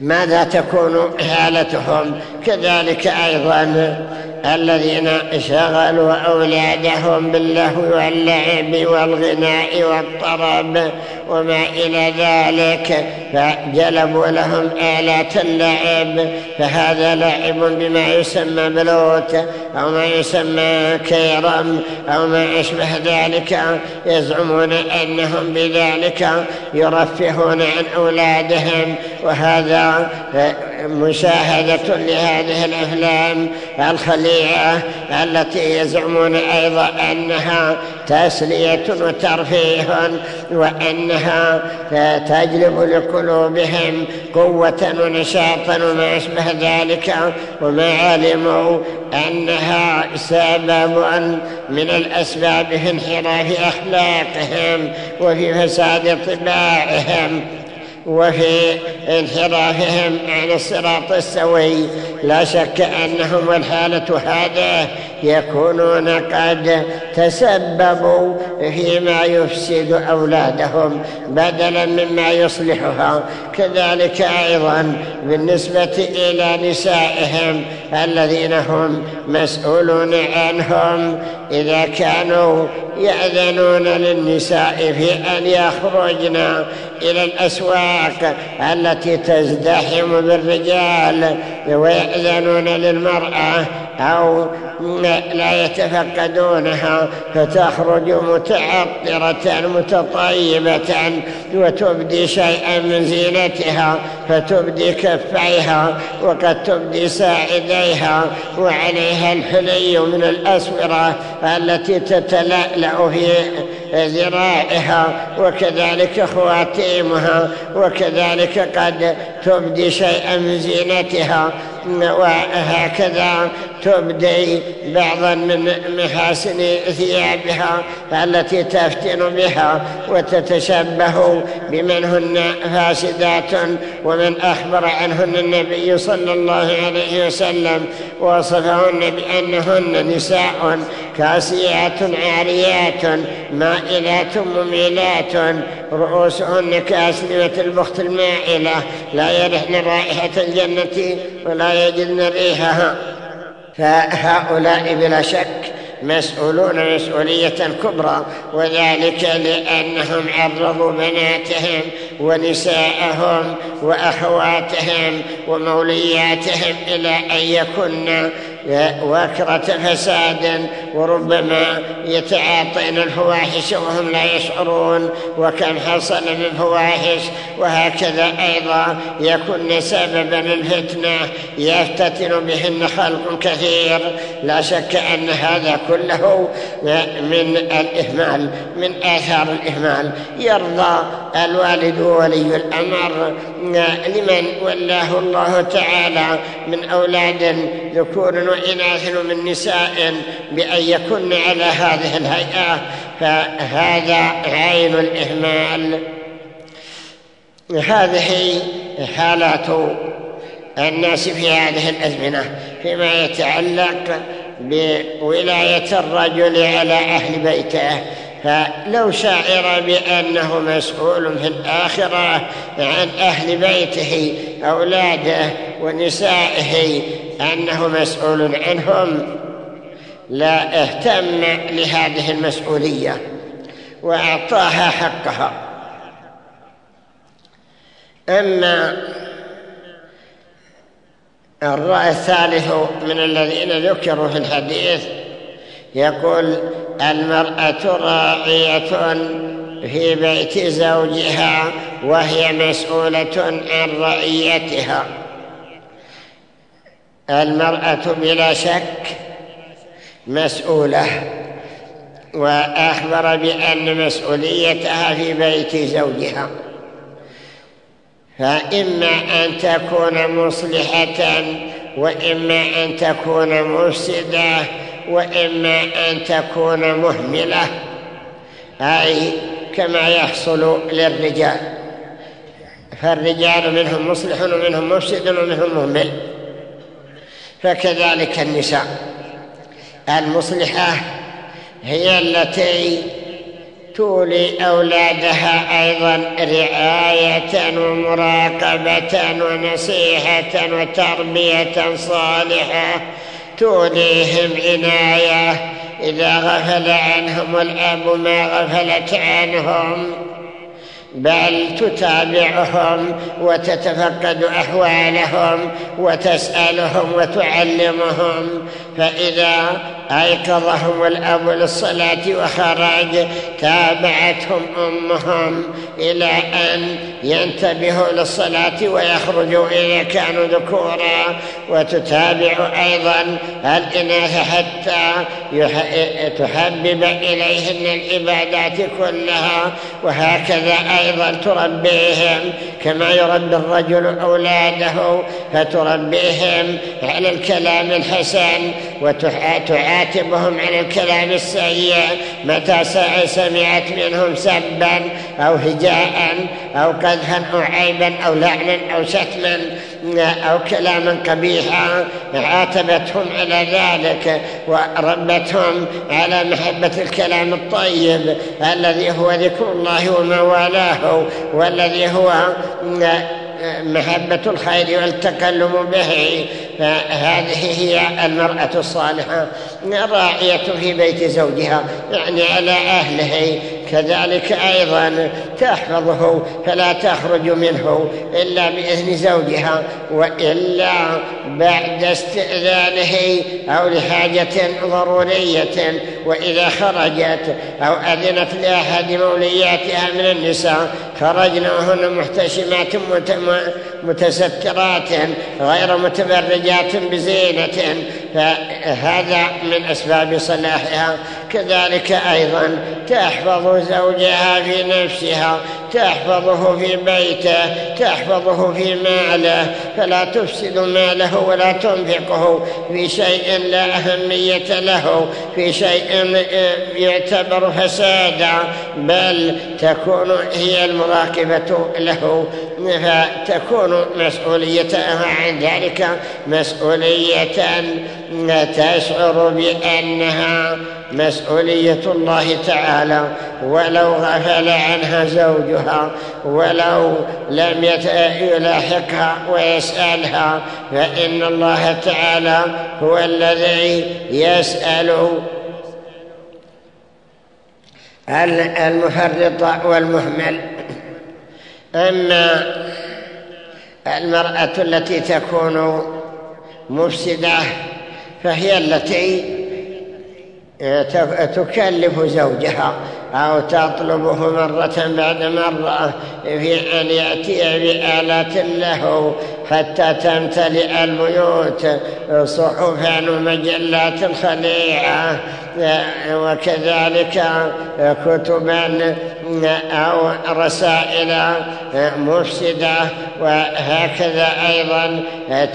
ماذا تكون حالتهم؟ كذلك أيضا الذين شغلوا أولادهم باللهو واللعب والغناء والطرب وما إلى ذلك فجلبوا لهم آلات اللعب. فهذا لعب بما يسمى بلوت أو ما يسمى كيرم أو ما أشبه ذلك. يزعمون أنهم بذلك يرفهون عن أولادهم وهذا مشاهدة لهذه الأفلام الخليعة التي يزعمون أيضا أنها تسلية وترفيه وأنها تجلب لقلوبهم قوة ونشاطا وما أشبه ذلك وما علموا أنها سبب من الأسباب في انحراف أخلاقهم وفي فساد طباعهم. وفي انحرافهم عن الصراط السوي. لا شك أنهم الحالة هذا يكونون قد تسببوا فيما يفسد أولادهم بدلا مما يصلحها. كذلك أيضا بالنسبة إلى نسائهم الذين هم مسؤولون عنهم إذا كانوا يأذنون للنساء في أن يخرجن إلى الأسواق التي تزدحم بالرجال ويأذنون للمرأة أو لا يتفقدونها فتخرج متعطرة متطيبة وتبدي شيئا من زينتها فتبدي كفيها وقد تبدي ساعديها وعليها الحلي من الأسورة التي تتلألأ في ذراعها وكذلك خواتيمها وكذلك قد تبدي شيئا من زينتها. وهكذا تبدي بعضا من محاسن ثيابها التي تفتن بها وتتشبه بمن هن فاسدات ومن أخبر عنهن النبي صلى الله عليه وسلم وصفهن بأنهن نساء كاسيات عاريات مائلات مميلات رؤوسهن كأسلمة البخت المائلة لا يرحن رائحة الجنة ولا يجدن ريحها فهؤلاء بلا شك مسؤولون مسؤولية كبرى وذلك لأنهم عرضوا بناتهم ونساءهم وأخواتهم ومولياتهم إلى أن يكن وكرة فساد وربما يتعاطين الفواحش وهم لا يشعرون وكم حصل من فواحش وهكذا أيضا يكون سببا الفتنة يفتتن بهن خلق كثير. لا شك أن هذا كله من الإهمال من آثار الإهمال. يرضى الوالد ولي الأمر. لمن ولاه الله تعالى من أولاد ذكور وإناث من نساء بأن يكن على هذه الهيئة. فهذا عين الإهمال. هذه حالات الناس في هذه الأزمنة فيما يتعلق بولاية الرجل على أهل بيته. فلو شعر بأنه مسؤول في الآخرة عن أهل بيته أولاده ونسائه أنه مسؤول عنهم. لا اهتم لهذه المسؤولية وأعطاها حقها. أما الرأي الثالث من الذين ذكروا في الحديث يقول المرأة راعية في بيت زوجها وهي مسؤولة عن رعيتها. المرأة بلا شك مسؤولة وأخبر بأن مسؤوليتها في بيت زوجها. فإما أن تكون مصلحة وإما أن تكون مفسدة وإما أن تكون مهملة أي كما يحصل للرجال. فالرجال منهم مصلح ومنهم مفسد ومنهم مهمل. فكذلك النساء. المصلحة هي التي تولي أولادها أيضا رعاية ومراقبة ونصيحة وتربية صالحة توليهم عناية. إذا غفل عنهم الأب ما غفلت عنهم. بل تتابعهم وتتفقد أحوالهم وتسألهم وتعلمهم. فإذا أيقظهم الأب للصلاة وخرج تابعتهم أمهم إلى أن ينتبهوا للصلاة ويخرجوا إذا كانوا ذكورا. وتتابع أيضا الإناث حتى تحبب إليهن العبادات كلها. وهكذا أيضا تربيهم كما يربي الرجل أولاده فتربيهم على الكلام الحسن وتعاتبهم على الكلام السيء متى سمعت منهم سبا أو هجاء أو قذفا أو عيبا أو لعنا أو شتما أو كلاما قبيحا. عاتبتهم على ذلك وربتهم على محبة الكلام الطيب الذي هو ذكر الله وما والاه والذي هو محبة الخير والتكلم به. فهذه هي المرأة الصالحة راعية في بيت زوجها يعني على أهله. كذلك أيضا تحفظه فلا تخرج منه إلا بإذن زوجها وإلا بعد استئذانه أو لحاجة ضرورية وإذا خرجت أو أذنت لأحد مولياتها من النساء خرجنا وهن محتشمات متسترات غير متبرجات بزينة فهذا من أسباب صلاحها. كذلك أيضا تحفظ زوجها في نفسها تحفظه في بيته تحفظه في ماله. فلا تفسد ماله ولا تنفقه في شيء لا أهمية له في شيء يعتبر فسادا بل تكون هي المراقبة له. فتكون مسؤوليتها عن ذلك مسؤولية تشعر بأنها مسؤولية الله تعالى ولو غفل عنها زوجها ولو لم يلاحقها ويسألها فإن الله تعالى هو الذي يسأل المفرط والمهمل. أما المرأة التي تكون مفسدة فهي التي تكلف زوجها أو تطلبه مرة بعد مرة في أن يأتي بآلات له حتى تمتلئ البيوت صحفا ومجلات خليعة وكذلك كتبا أو رسائل مفسدة وهكذا أيضا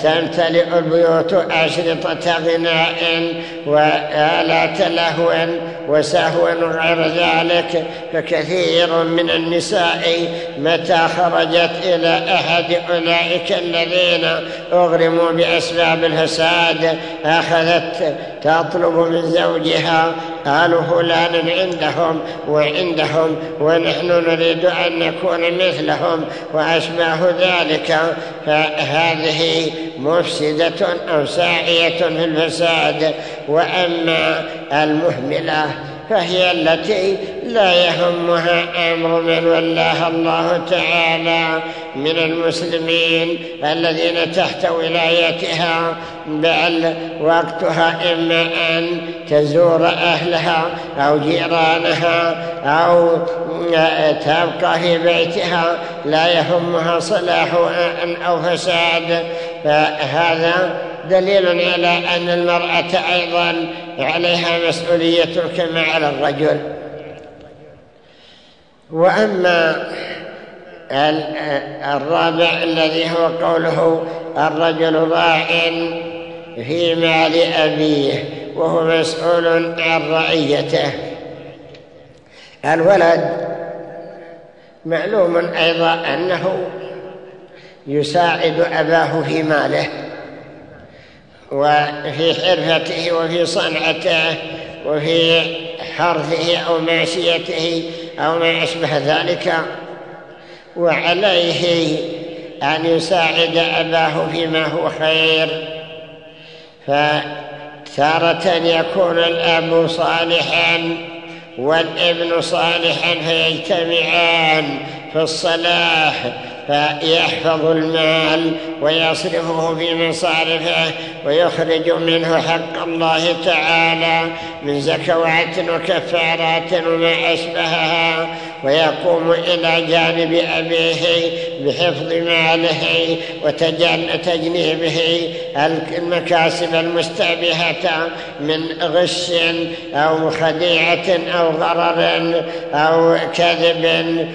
تمتلئ البيوت أشرطة غناء وآلات لهو وسهو وغير ذلك فكثير من النساء متى خرجت إلى أحد أولئك الذين أغرموا بأسباب الفساد أخذت تطلب من زوجها قالوا فلان عندهم وعندهم ونحن نريد أن نكون مثلهم وأشباه ذلك فهذه مفسدة أو ساعية في الفساد وأما المهملة فهي التي لا يهمها أمر من ولاها الله تعالى من المسلمين الذين تحت ولايتها بل وقتها إما أن تزور أهلها أو جيرانها أو تبقى في بيتها لا يهمها صلاح أو فساد. فهذا دليل على أن المرأة أيضا عليها مسؤولية كما على الرجل. وأما الرابع الذي هو قوله الرجل راع في مال أبيه وهو مسؤول عن رعيته. الولد معلوم أيضا أنه يساعد أباه في ماله. وفي حرفته وفي صنعته وفي حرثه أو ماشيته أو ما أشبه ذلك. وعليه أن يساعد أباه فيما هو خير. تارة يكون الأب صالحا والابن صالحا فيجتمعان في الصلاح فيحفظ المال ويصرفه في مصارفه ويخرج منه حق الله تعالى. من زكوات وكفارات وما أشبهها ويقوم إلى جانب أبيه بحفظ ماله وتجنيبه المكاسب المستبهة من غش أو خديعة أو غرر أو كذب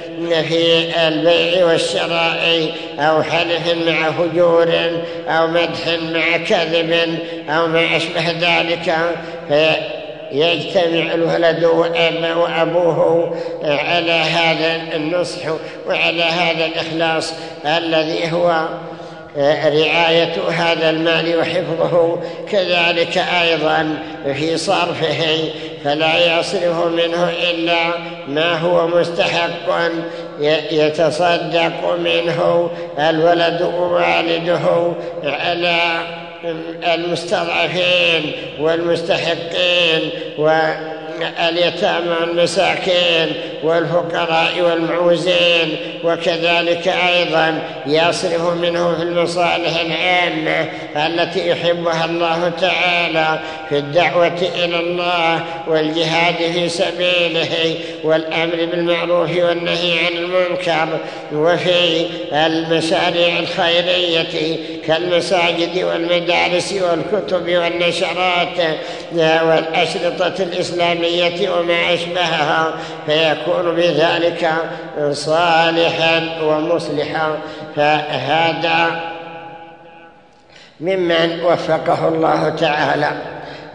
في البيع والشراء أو حلف مع فجور أو مدح مع كذب أو ما أشبه ذلك. يجتمع الولد وأبوه على هذا النصح وعلى هذا الإخلاص الذي هو رعاية هذا المال وحفظه. كذلك أيضا في صرفه فلا يصرف منه إلا ما هو مستحق يتصدق منه الولد ووالده على المستضعفين والمستحقين واليتامى والمساكين والفقراء والمعوزين وكذلك أيضا يصرف منه في المصالح العامة التي يحبها الله تعالى في الدعوة إلى الله والجهاد في سبيله والأمر بالمعروف والنهي عن المنكر وفي المشاريع الخيرية كالمساجد والمدارس والكتب والنشرات والأشرطة الإسلامية وما أشبهها فيكون بذلك صالحا ومصلحا فهذا ممن وفقه الله تعالى.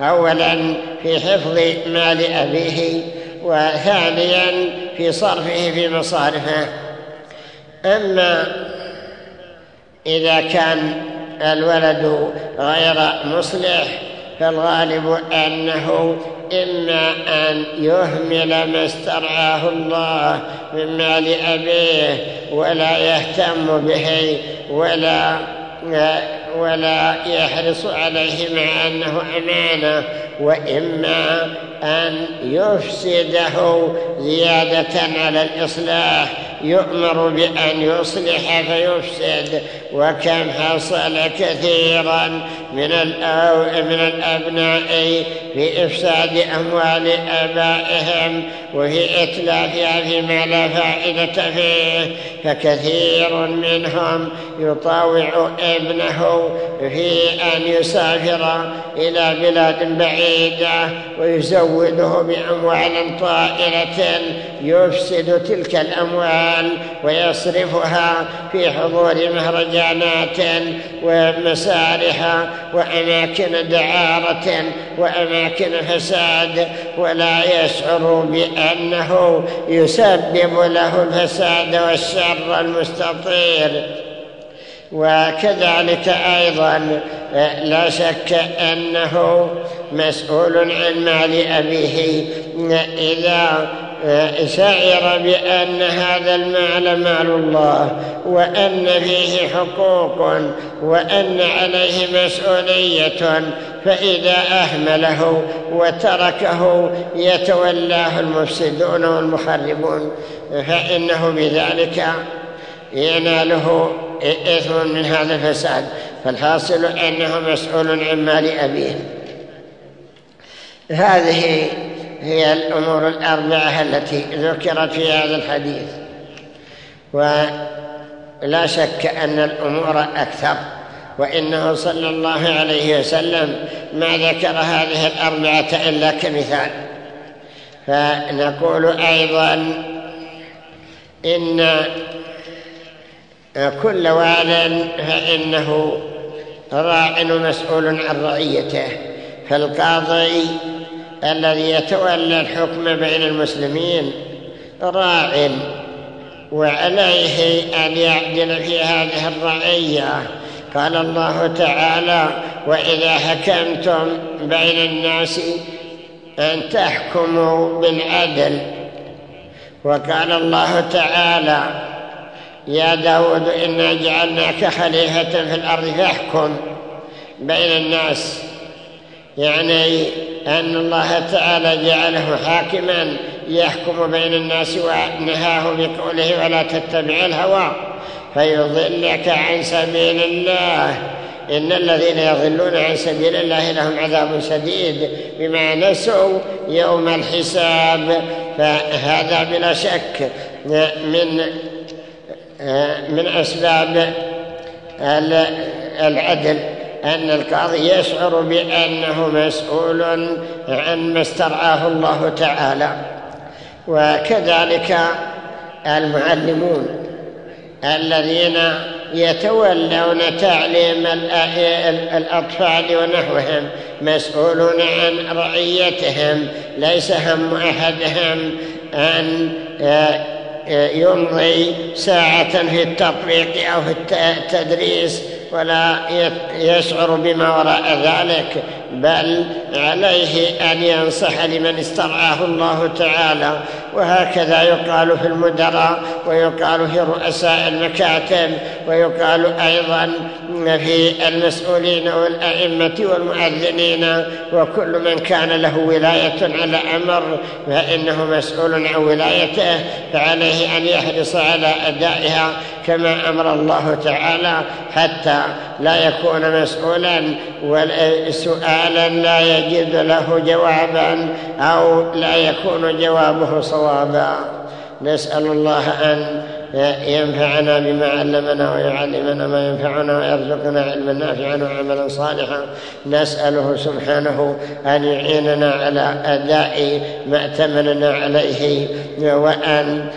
اولا في حفظ مال أبيه وثانيا في صرفه في مصارفه. أما إذا كان الولد غير مصلح فالغالب أنه إما أن يهمل ما استرعاه الله من مال أبيه ولا يهتم به ولا ولا يحرص عليه مع أنه أمانة وإما أن يفسده زيادة على الإصلاح. يؤمر بأن يصلح فيفسد. وكم حصل كثيرا من من الأبناء في إفساد أموال آبائهم وفي إتلافها فيما لا فائدة فيه. فكثير منهم يطاوع ابنه في أن يسافر إلى بلاد بعيدة ويزوده بأموال طائلة يفسد تلك الأموال ويصرفها في حضور مهرجانات ومسارح وأماكن دعارة وأماكن فساد ولا يشعر بأنه يسبب له الفساد والشر المستطير. وكذلك أيضا لا شك أنه مسؤول عن مال أبيه. إذا شعر بأن هذا المال مال الله وأن فيه حقوق وأن عليه مسؤولية فإذا أهمله وتركه يتولاه المفسدون والمخربون فإنه بذلك يناله إثم من هذا الفساد فالحاصل أنه مسؤول عن مال أبيه هذه هي الأمور الأربعة التي ذكرت في هذا الحديث. ولا شك أن الأمور أكثر وإنه صلى الله عليه وسلم ما ذكر هذه الأربعة إلا كمثال. فنقول أيضا إن كل وال فإنه راع مسؤول عن رعيته. فالقاضي الذي يتولى الحكم بين المسلمين راع وعليه أن يعدل في هذه الرعية. قال الله تعالى وإذا حكمتم بين الناس أن تحكموا بالعدل. وقال الله تعالى يا داود إنا جعلناك خليفة في الأرض فاحكم بين الناس. يعني أن الله تعالى جعله حاكما يحكم بين الناس ونهاه بقوله ولا تتبع الهوى. فيضلك عن سبيل الله. إن الذين يضلون عن سبيل الله لهم عذاب شديد بما نسوا يوم الحساب. فهذا بلا شك من من أسباب العدل أن القاضي يشعر بأنه مسؤول عن ما استرعاه الله تعالى. وكذلك المعلمون الذين يتولون تعليم الأطفال ونحوهم مسؤولون عن رعيتهم. ليس هم أحدهم أن يمضي ساعة في التطبيق أو في التدريس ولا يشعر بما وراء ذلك. بل عليه أن ينصح لمن استرعاه الله تعالى. وهكذا يقال في المدراء ويقال في رؤساء المكاتب ويقال أيضا في المسؤولين والأئمة والمؤذنين. وكل من كان له ولاية على أمر فإنه مسؤول عن ولايته فعليه أن يحرص على أدائها كما أمر الله تعالى حتى لا يكون مسؤولا سؤالا لا يجد له جوابا أو لا يكون جوابه صوابا. نسأل الله أن ينفعنا بما علمنا ويعلمنا ما ينفعنا ويرزقنا علما نافعا وعملا صالحا. نسأله سبحانه أن يعيننا على أداء ما ائتمننا عليه وأن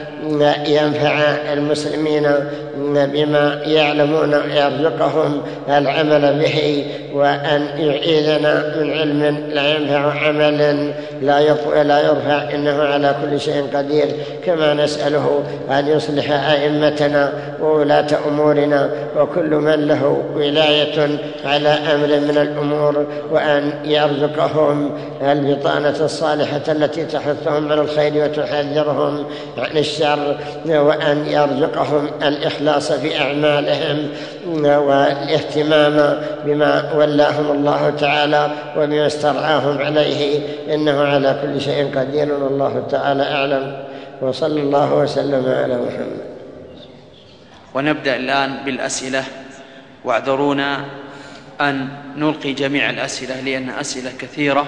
ينفع المسلمين بما يعلمون يرزقهم العمل به وأن يعيذنا من علم لا ينفع عمل لا يرفع إنه على كل شيء قدير. كما نسأله أن يصلح أئمتنا وولاة أمورنا وكل من له ولاية على أمر من الأمور وأن يرزقهم البطانة الصالحة التي تحثهم على الخير وتحذرهم عن الشر وأن يرزقهم الإخلاص في أعمالهم والاهتمام بما ولاهم الله تعالى وبما استرعاهم عليه إنه على كل شيء قدير والله تعالى أعلم. وصلى الله وسلم على محمد. ونبدأ الآن بالأسئلة. واعذرونا أن نلقي جميع الأسئلة لأن أسئلة كثيرة.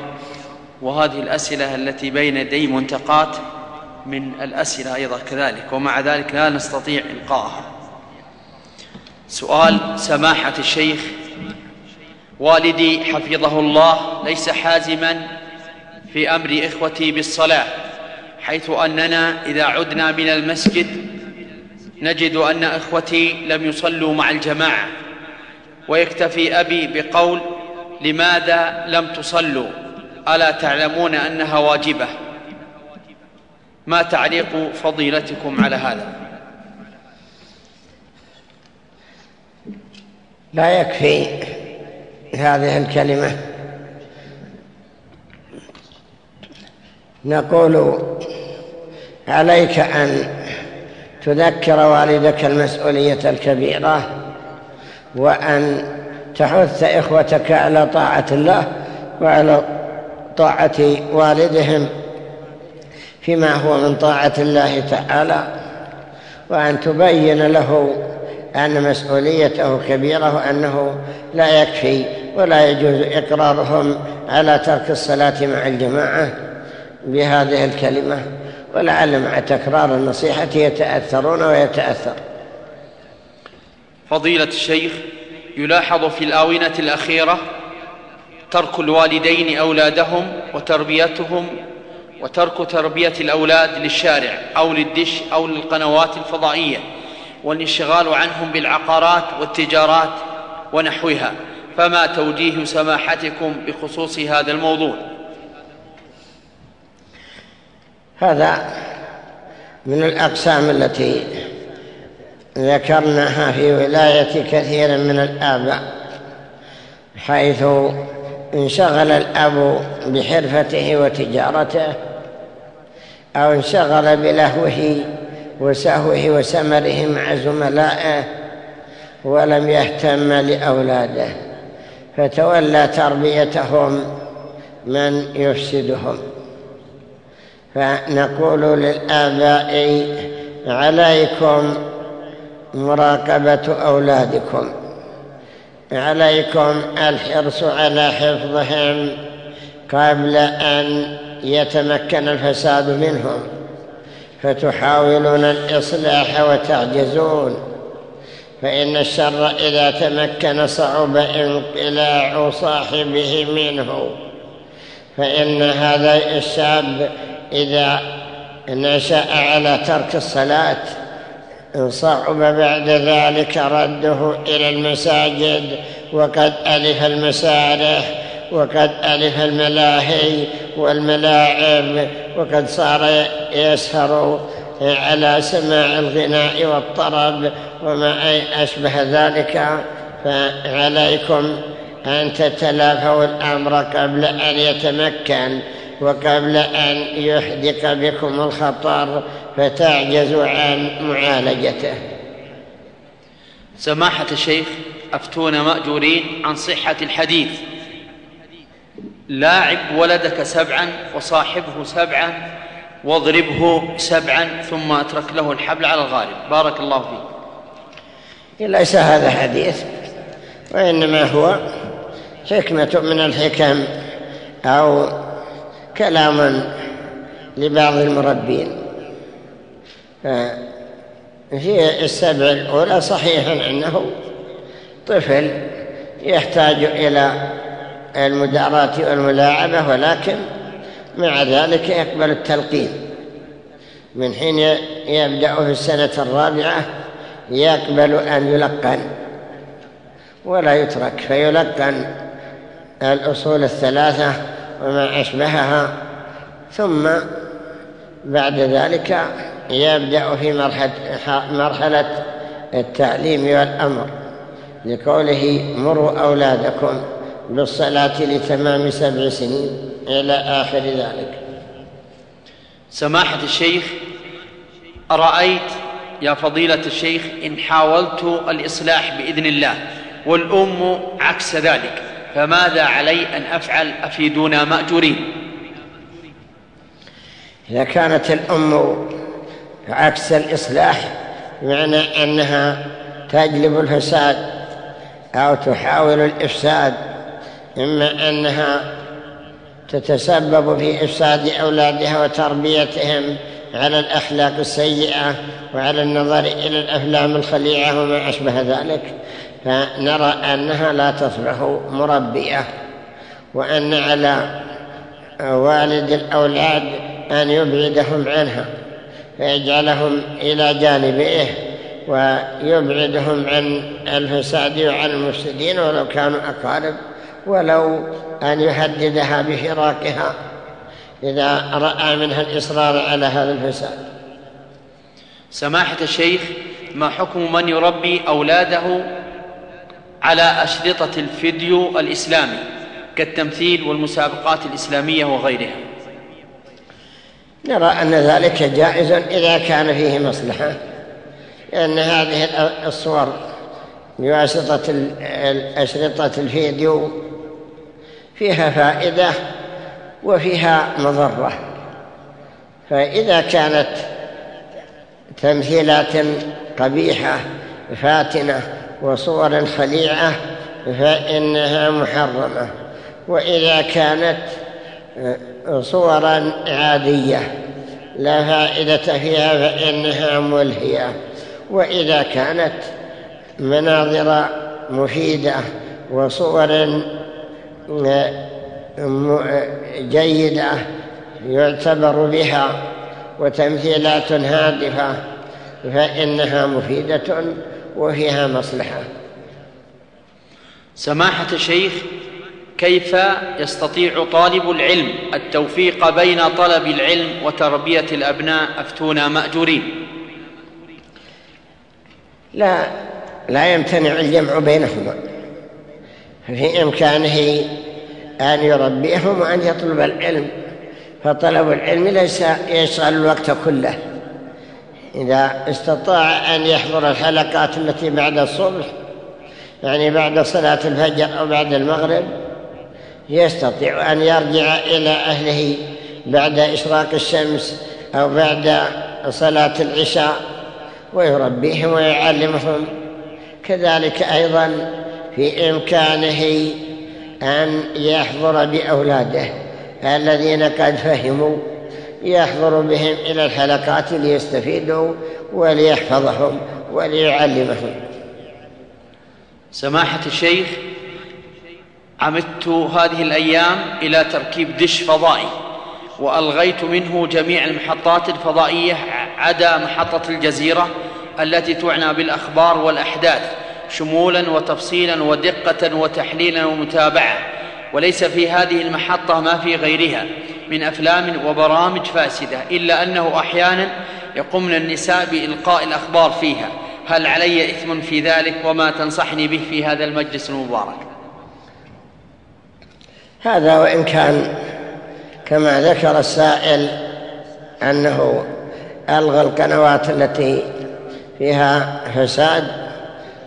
وهذه الأسئلة التي بين يدي منتقات من الأسئلة أيضا كذلك. ومع ذلك لا نستطيع إلقاءها. سؤال سماحة الشيخ. والدي حفظه الله ليس حازما في أمر إخوتي بالصلاة حيث أننا إذا عدنا من المسجد نجد أن إخوتي لم يصلوا مع الجماعة. ويكتفي أبي بقول لماذا لم تصلوا؟ ألا تعلمون أنها واجبة؟ ما تعليق فضيلتكم على هذا؟ لا يكفي هذه الكلمة. نقول عليك أن تذكر والدك المسؤولية الكبيرة وأن تحث إخوتك على طاعة الله وعلى طاعة والدهم فيما هو من طاعة الله تعالى وأن تبين له أن مسؤوليته كبيرة وأنه لا يكفي ولا يجوز إقرارهم على ترك الصلاة مع الجماعة بهذه الكلمة ولعل مع تكرار النصيحة يتأثرون ويتأثر. فضيلة الشيخ يلاحظ في الآونة الأخيرة ترك الوالدين أولادهم وتربيتهم وترك تربية الأولاد للشارع أو للدش أو للقنوات الفضائية. والانشغال عنهم بالعقارات والتجارات ونحوها فما توجيه سماحتكم بخصوص هذا الموضوع. هذا من الأقسام التي ذكرناها في ولاية كثير من الآباء حيث انشغل الأب بحرفته وتجارته أو انشغل بلهوه وسهوه وسمره مع زملائه ولم يهتم لأولاده فتولى تربيتهم من يفسدهم. فنقول للآباء عليكم مراقبة أولادكم عليكم الحرص على حفظهم قبل أن يتمكن الفساد منهم. فتحاولون الإصلاح وتعجزون. فإن الشر إذا تمكن صعب انقلاع صاحبه منه. فإن هذا الشاب إذا نشأ على ترك الصلاة صعب بعد ذلك رده إلى المساجد وقد ألف المسارح وقد ألف الملاهي والملاعب وقد صار يسهر على سماع الغناء والطرب وما أشبه ذلك. فعليكم أن تتلافوا الأمر قبل أن يتمكن وقبل أن يحدق بكم الخطر فتعجزوا عن معالجته. سماحة الشيخ أفتون مأجورين عن صحة الحديث. لاعب ولدك سبعا وصاحبه سبعا واضربه سبعا ثم أترك له الحبل على الغالب بارك الله فيك. ليس هذا حديث وإنما هو حكمة من الحكم أو كلام لبعض المربين. في السبع الأولى صحيح أنه طفل يحتاج إلى المداراة والملاعبة ولكن مع ذلك يقبل التلقين. من حين يبدأ في السنة الرابعة يقبل أن يلقن. ولا يترك فيلقن الأصول الثلاثة وما أشبهها. ثم بعد ذلك يبدأ في مرحلة التعليم والأمر لقوله مروا أولادكم بالصلاة لتمام سبع سنين إلى آخر ذلك. سماحة الشيخ أرأيت يا فضيلة الشيخ إن حاولت الإصلاح بإذن الله والأم عكس ذلك فماذا علي أن أفعل أفيدونا مأجورين؟ إذا كانت الأم عكس الإصلاح بمعنى أنها تجلب الفساد أو تحاول الإفساد إما أنها تتسبب في إفساد أولادها وتربيتهم على الأخلاق السيئة وعلى النظر إلى الأفلام الخليعة وما أشبه ذلك فنرى أنها لا تصبح مربية وأن على والد الأولاد أن يبعدهم عنها فيجعلهم إلى جانبه ويبعدهم عن الفساد وعن المفسدين ولو كانوا أقارب. ولو أن يهددها بفراقها إذا رأى منها الإصرار على هذا الفساد. سماحة الشيخ ما حكم من يربي أولاده على أشرطة الفيديو الإسلامي كالتمثيل والمسابقات الإسلامية وغيرها؟ نرى أن ذلك جائز إذا كان فيه مصلحة لأن هذه الصور بواسطة أشرطة الفيديو فيها فائدة وفيها مضرة. فإذا كانت تمثيلات قبيحة فاتنة وصور خليعة فإنها محرمة. وإذا كانت صورا عادية لا فائدة فيها فإنها ملهية. وإذا كانت مناظر مفيدة وصور جيدة يعتبر بها وتمثيلات هادفة فإنها مفيدة وفيها مصلحة. سماحة الشيخ كيف يستطيع طالب العلم التوفيق بين طلب العلم وتربية الأبناء؟ أفتونا مأجورين. لا لا يمتنع الجمع بينهما. في إمكانه أن يربيهم وأن يطلب العلم فطلب العلم ليس يشغل الوقت كله. إذا استطاع أن يحضر الحلقات التي بعد الصبح يعني بعد صلاة الفجر أو بعد المغرب يستطيع أن يرجع إلى أهله بعد إشراق الشمس أو بعد صلاة العشاء ويربيهم ويعلمهم. كذلك أيضا في إمكانه أن يحضر بأولاده الذين قد فهموا يحضر بهم إلى الحلقات ليستفيدوا وليحفظهم وليعلمهم. سماحة الشيخ عمدت هذه الأيام إلى تركيب دش فضائي وألغيت منه جميع المحطات الفضائية عدا محطة الجزيرة التي تعنى بالأخبار والأحداث. شمولا وتفصيلا ودقة وتحليلا ومتابعة. وليس في هذه المحطة ما في غيرها من أفلام وبرامج فاسدة إلا أنه أحيانا يقومن النساء بإلقاء الأخبار فيها. هل علي إثم في ذلك وما تنصحني به في هذا المجلس المبارك؟ هذا وإن كان كما ذكر السائل أنه ألغى القنوات التي فيها فساد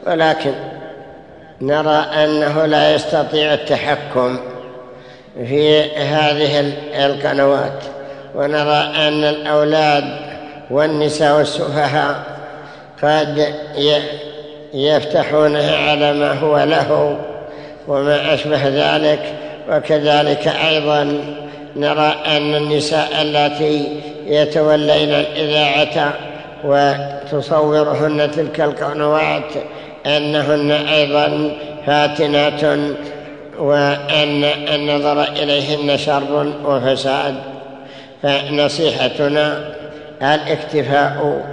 ولكن نرى أنه لا يستطيع التحكم في هذه القنوات ونرى أن الأولاد والنساء والسفهاء قد يفتحونها على ما هو له وما أشبه ذلك. وكذلك أيضا نرى أن النساء التي يتولين الإذاعة وتصورهن تلك القنوات أنهن أيضا فاتنات وأن النظر إليهن شر وفساد. فنصيحتنا الاكتفاء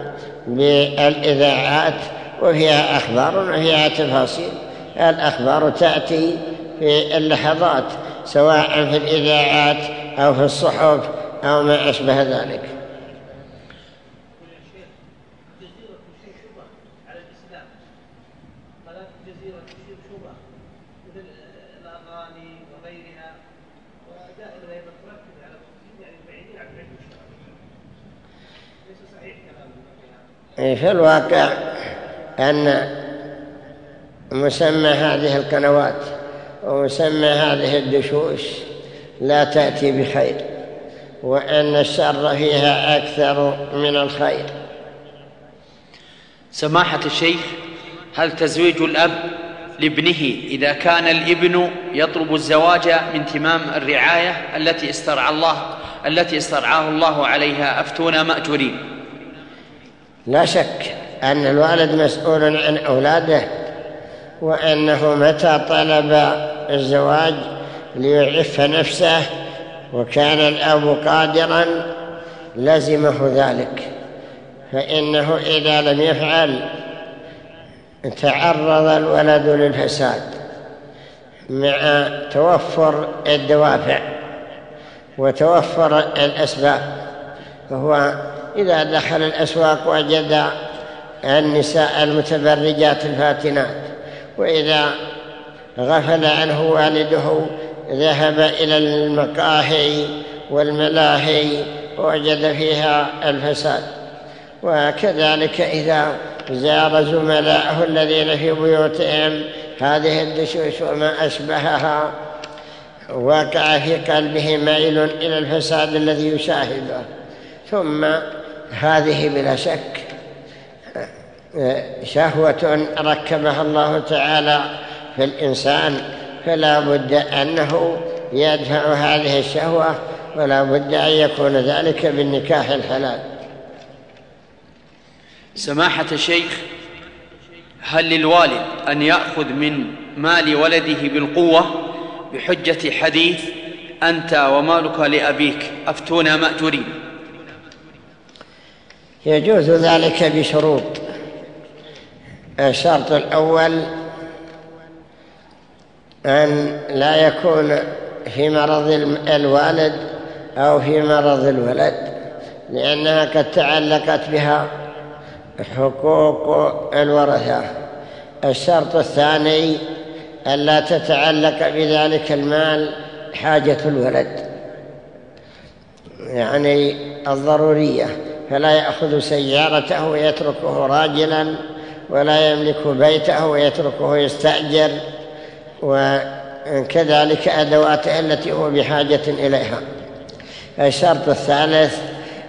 بالإذاعات وفيها أخبار وفيها تفاصيل. الأخبار تأتي في اللحظات سواء في الإذاعات أو في الصحف أو ما أشبه ذلك. في الواقع أن مسمى هذه القنوات ومسمى هذه الدشوش لا تأتي بخير وأن الشر فيها أكثر من الخير. سماحة الشيخ هل تزويج الأب لابنه إذا كان الابن يطلب الزواج من تمام الرعاية التي استرعى الله التي استرعاه الله عليها أفتونا مأجورين؟ لا شك أن الوالد مسؤول عن أولاده وأنه متى طلب الزواج ليعف نفسه وكان الأب قادرا لزمه ذلك. فإنه إذا لم يفعل تعرض الولد للفساد مع توفر الدوافع وتوفر الأسباب فهو إذا دخل الأسواق وجد النساء المتبرجات الفاتنات وإذا غفل عنه والده ذهب إلى المقاهي والملاهي ووجد فيها الفساد. وكذلك إذا زار زملاءه الذين في بيوتهم هذه الدشوش وما أشبهها وقع في قلبه ميل إلى الفساد الذي يشاهده. ثم هذه بلا شك شهوة ركبها الله تعالى في الإنسان فلا بد أنه يدفع هذه الشهوة ولا بد أن يكون ذلك بالنكاح الحلال. سماحة الشيخ هل للوالد أن يأخذ من مال ولده بالقوة بحجة حديث أنت ومالك لأبيك أفتونا مأجورين؟ يجوز ذلك بشروط. الشرط الأول أن لا يكون في مرض الوالد أو في مرض الولد لأنها قد تعلقت بها حقوق الورثة. الشرط الثاني ألا تتعلق بذلك المال حاجة الولد يعني الضرورية. فلا يأخذ سيارته ويتركه راجلا ولا يملك بيته ويتركه يستأجر وكذلك أدواته التي هو بحاجة إليها. الشرط الثالث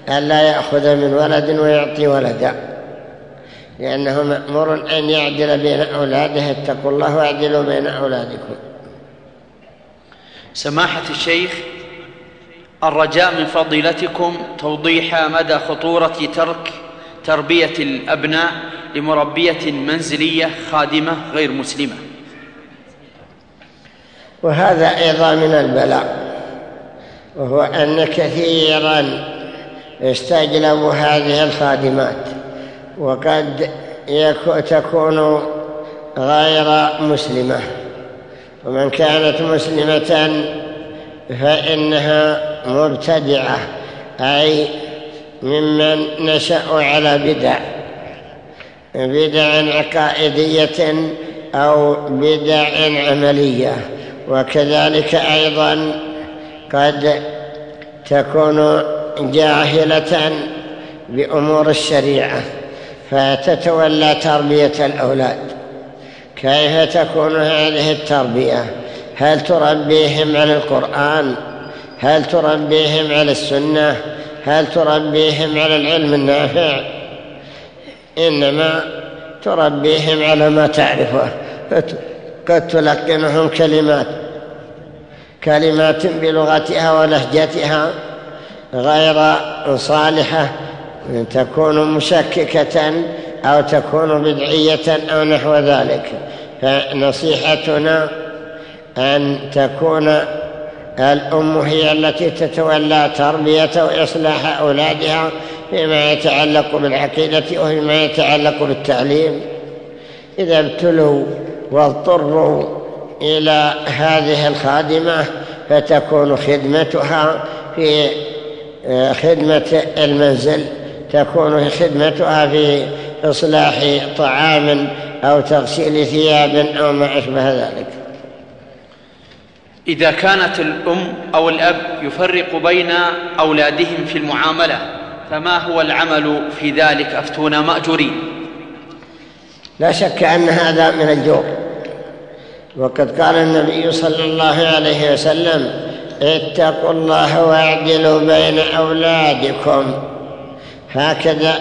ألا يأخذ من ولد ويعطي ولدا لأنه مأمور أن يعدل بين أولاده اتقوا الله واعدلوا بين أولادكم. سماحة الشيخ الرجاء من فضيلتكم توضيح مدى خطورة ترك تربية الأبناء لمربية منزلية خادمة غير مسلمة. وهذا أيضا من البلاء وهو أن كثيرا يستجلب هذه الخادمات وقد تكون غير مسلمة. ومن كانت مسلمة فإنها مبتدعة أي ممن نشأوا على بدع بدع عقائدية أو بدع عملية. وكذلك أيضا قد تكون جاهلة بأمور الشريعة فتتولى تربية الأولاد. كيف تكون هذه التربية؟ هل تربيهم على القرآن؟ هل تربيهم على السنة؟ هل تربيهم على العلم النافع؟ إنما تربيهم على ما تعرفه. قد تلقنهم كلمات كلمات بلغتها ولهجتها غير صالحة. تكون مشككة أو تكون بدعية أو نحو ذلك. فنصيحتنا أن تكون الأم هي التي تتولى تربية وإصلاح أولادها فيما يتعلق بالعقيدة وفيما يتعلق بالتعليم. إذا ابتلوا واضطروا إلى هذه الخادمة فتكون خدمتها في آه، خدمة المنزل تكون خدمتها في إصلاح طعام أو تغسيل ثياب أو ما أشبه ذلك. إذا كانت الأم أو الأب يفرق بين أولادهم في المعاملة فما هو العمل في ذلك؟ أفتونا مأجورين. لا شك أن هذا من الجور وقد قال النبي صلى الله عليه وسلم اتقوا الله واعدلوا بين أولادكم. هكذا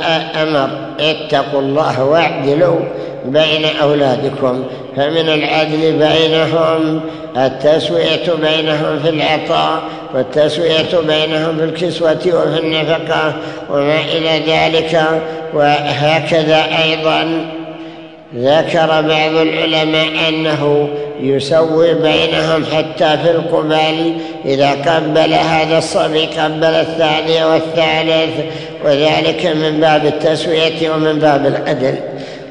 أمر. اتقوا الله واعدلوا بين أولادكم فمن العدل بينهم التسوية بينهم في العطاء والتسوية بينهم في الكسوة وفي النفقة وما إلى ذلك. وهكذا أيضا ذكر بعض العلماء أنه يسوي بينهم حتى في القبال إذا قبل هذا الصبي قبل الثاني والثالث وذلك من باب التسوية ومن باب العدل.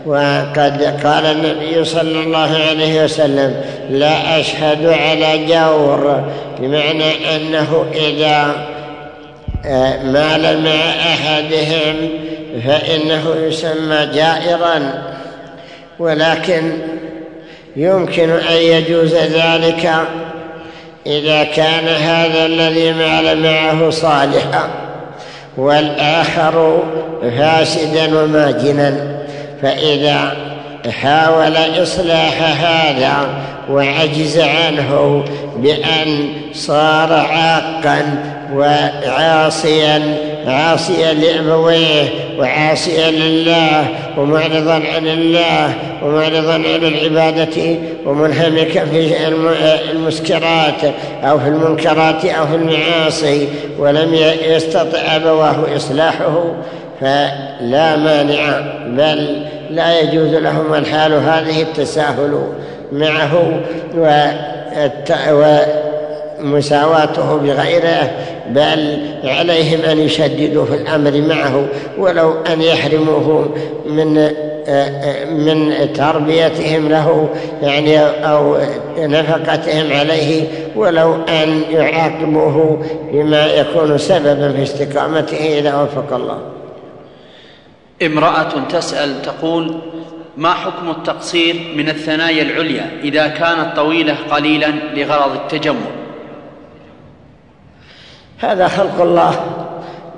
وقد قال النبي صلى الله عليه وسلم لا أشهد على جور. بمعنى أنه إذا آه، مال مع أحدهم فإنه يسمى جائرا. ولكن يمكن أن يجوز ذلك إذا كان هذا الذي معه صالحا والآخر فاسدا وماجنا. فإذا حاول إصلاح هذا وعجز عنه بأن صار عاقا وعاصيا عاصيا لأبويه وعاصيا لله ومعرضا عن الله ومعرضا عن العبادة ومنهمكا في المسكرات أو في المنكرات أو في المعاصي ولم يستطع أبواه إصلاحه فلا مانع بل لا يجوز لهم الحال هذه التساهل معه ومساواته بغيره. بل عليهم أن يشددوا في الأمر معه ولو أن يحرموه من من تربيتهم له يعني أو نفقتهم عليه ولو أن يعاقبوه بما يكون سببا في استقامته إذا وفق الله. امرأة تسأل تقول ما حكم التقصير من الثنايا العليا إذا كانت طويلة قليلا لغرض التجمل هذا خلق الله.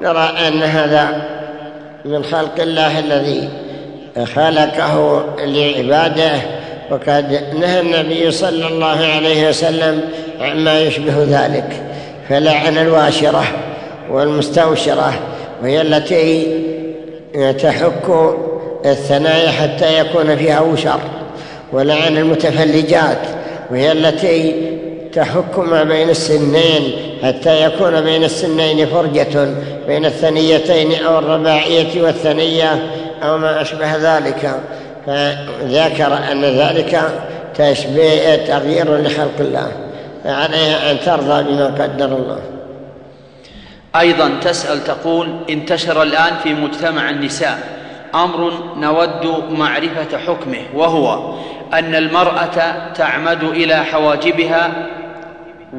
نرى أن هذا من خلق الله الذي خلقه لعباده وقد نهى النبي صلى الله عليه وسلم عما يشبه ذلك. فلعن الواشرة والمستوشرة وهي التي تحك الثنايا حتى يكون فيها وشر ولعن المتفلجات وهي التي تحك ما بين السنين حتى يكون بين السنين فرجة بين الثنيتين أو الرباعية والثنية أو ما أشبه ذلك. فذكر أن ذلك تشبيه تغيير لخلق الله فعليها أن ترضى بما قدر الله. أيضا تسأل تقول انتشر الآن في مجتمع النساء أمر نود معرفة حكمه وهو أن المرأة تعمد إلى حواجبها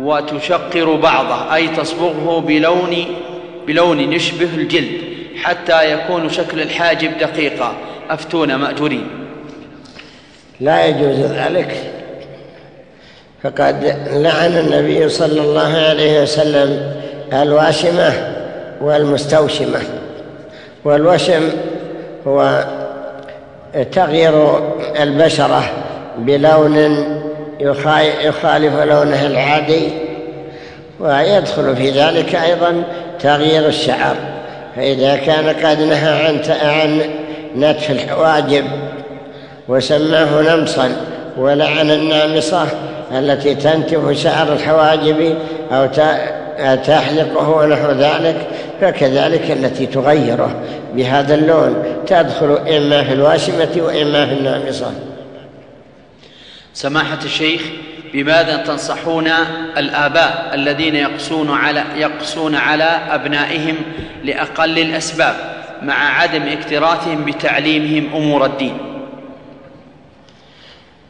وتشقر بعضه أي تصبغه بلون بلون يشبه الجلد حتى يكون شكل الحاجب دقيقا. أفتون مأجورين. لا يجوز ذلك. فقد لعن النبي صلى الله عليه وسلم الواشمة والمستوشمة. والوشم هو تغيير البشرة بلون يخالف لونه العادي ويدخل في ذلك أيضا تغيير الشعر. فإذا كان قد نهى عن عن نتف الحواجب وسماه نمصا ولعن النامصة التي تنتف شعر الحواجب أو تحلقه ونحو ذلك فكذلك التي تغيره بهذا اللون تدخل إما في الواشمة وإما في النامصة. سماحة الشيخ بماذا تنصحون الآباء الذين يقسون على يقسون على أبنائهم لأقل الأسباب مع عدم اكتراثهم بتعليمهم أمور الدين؟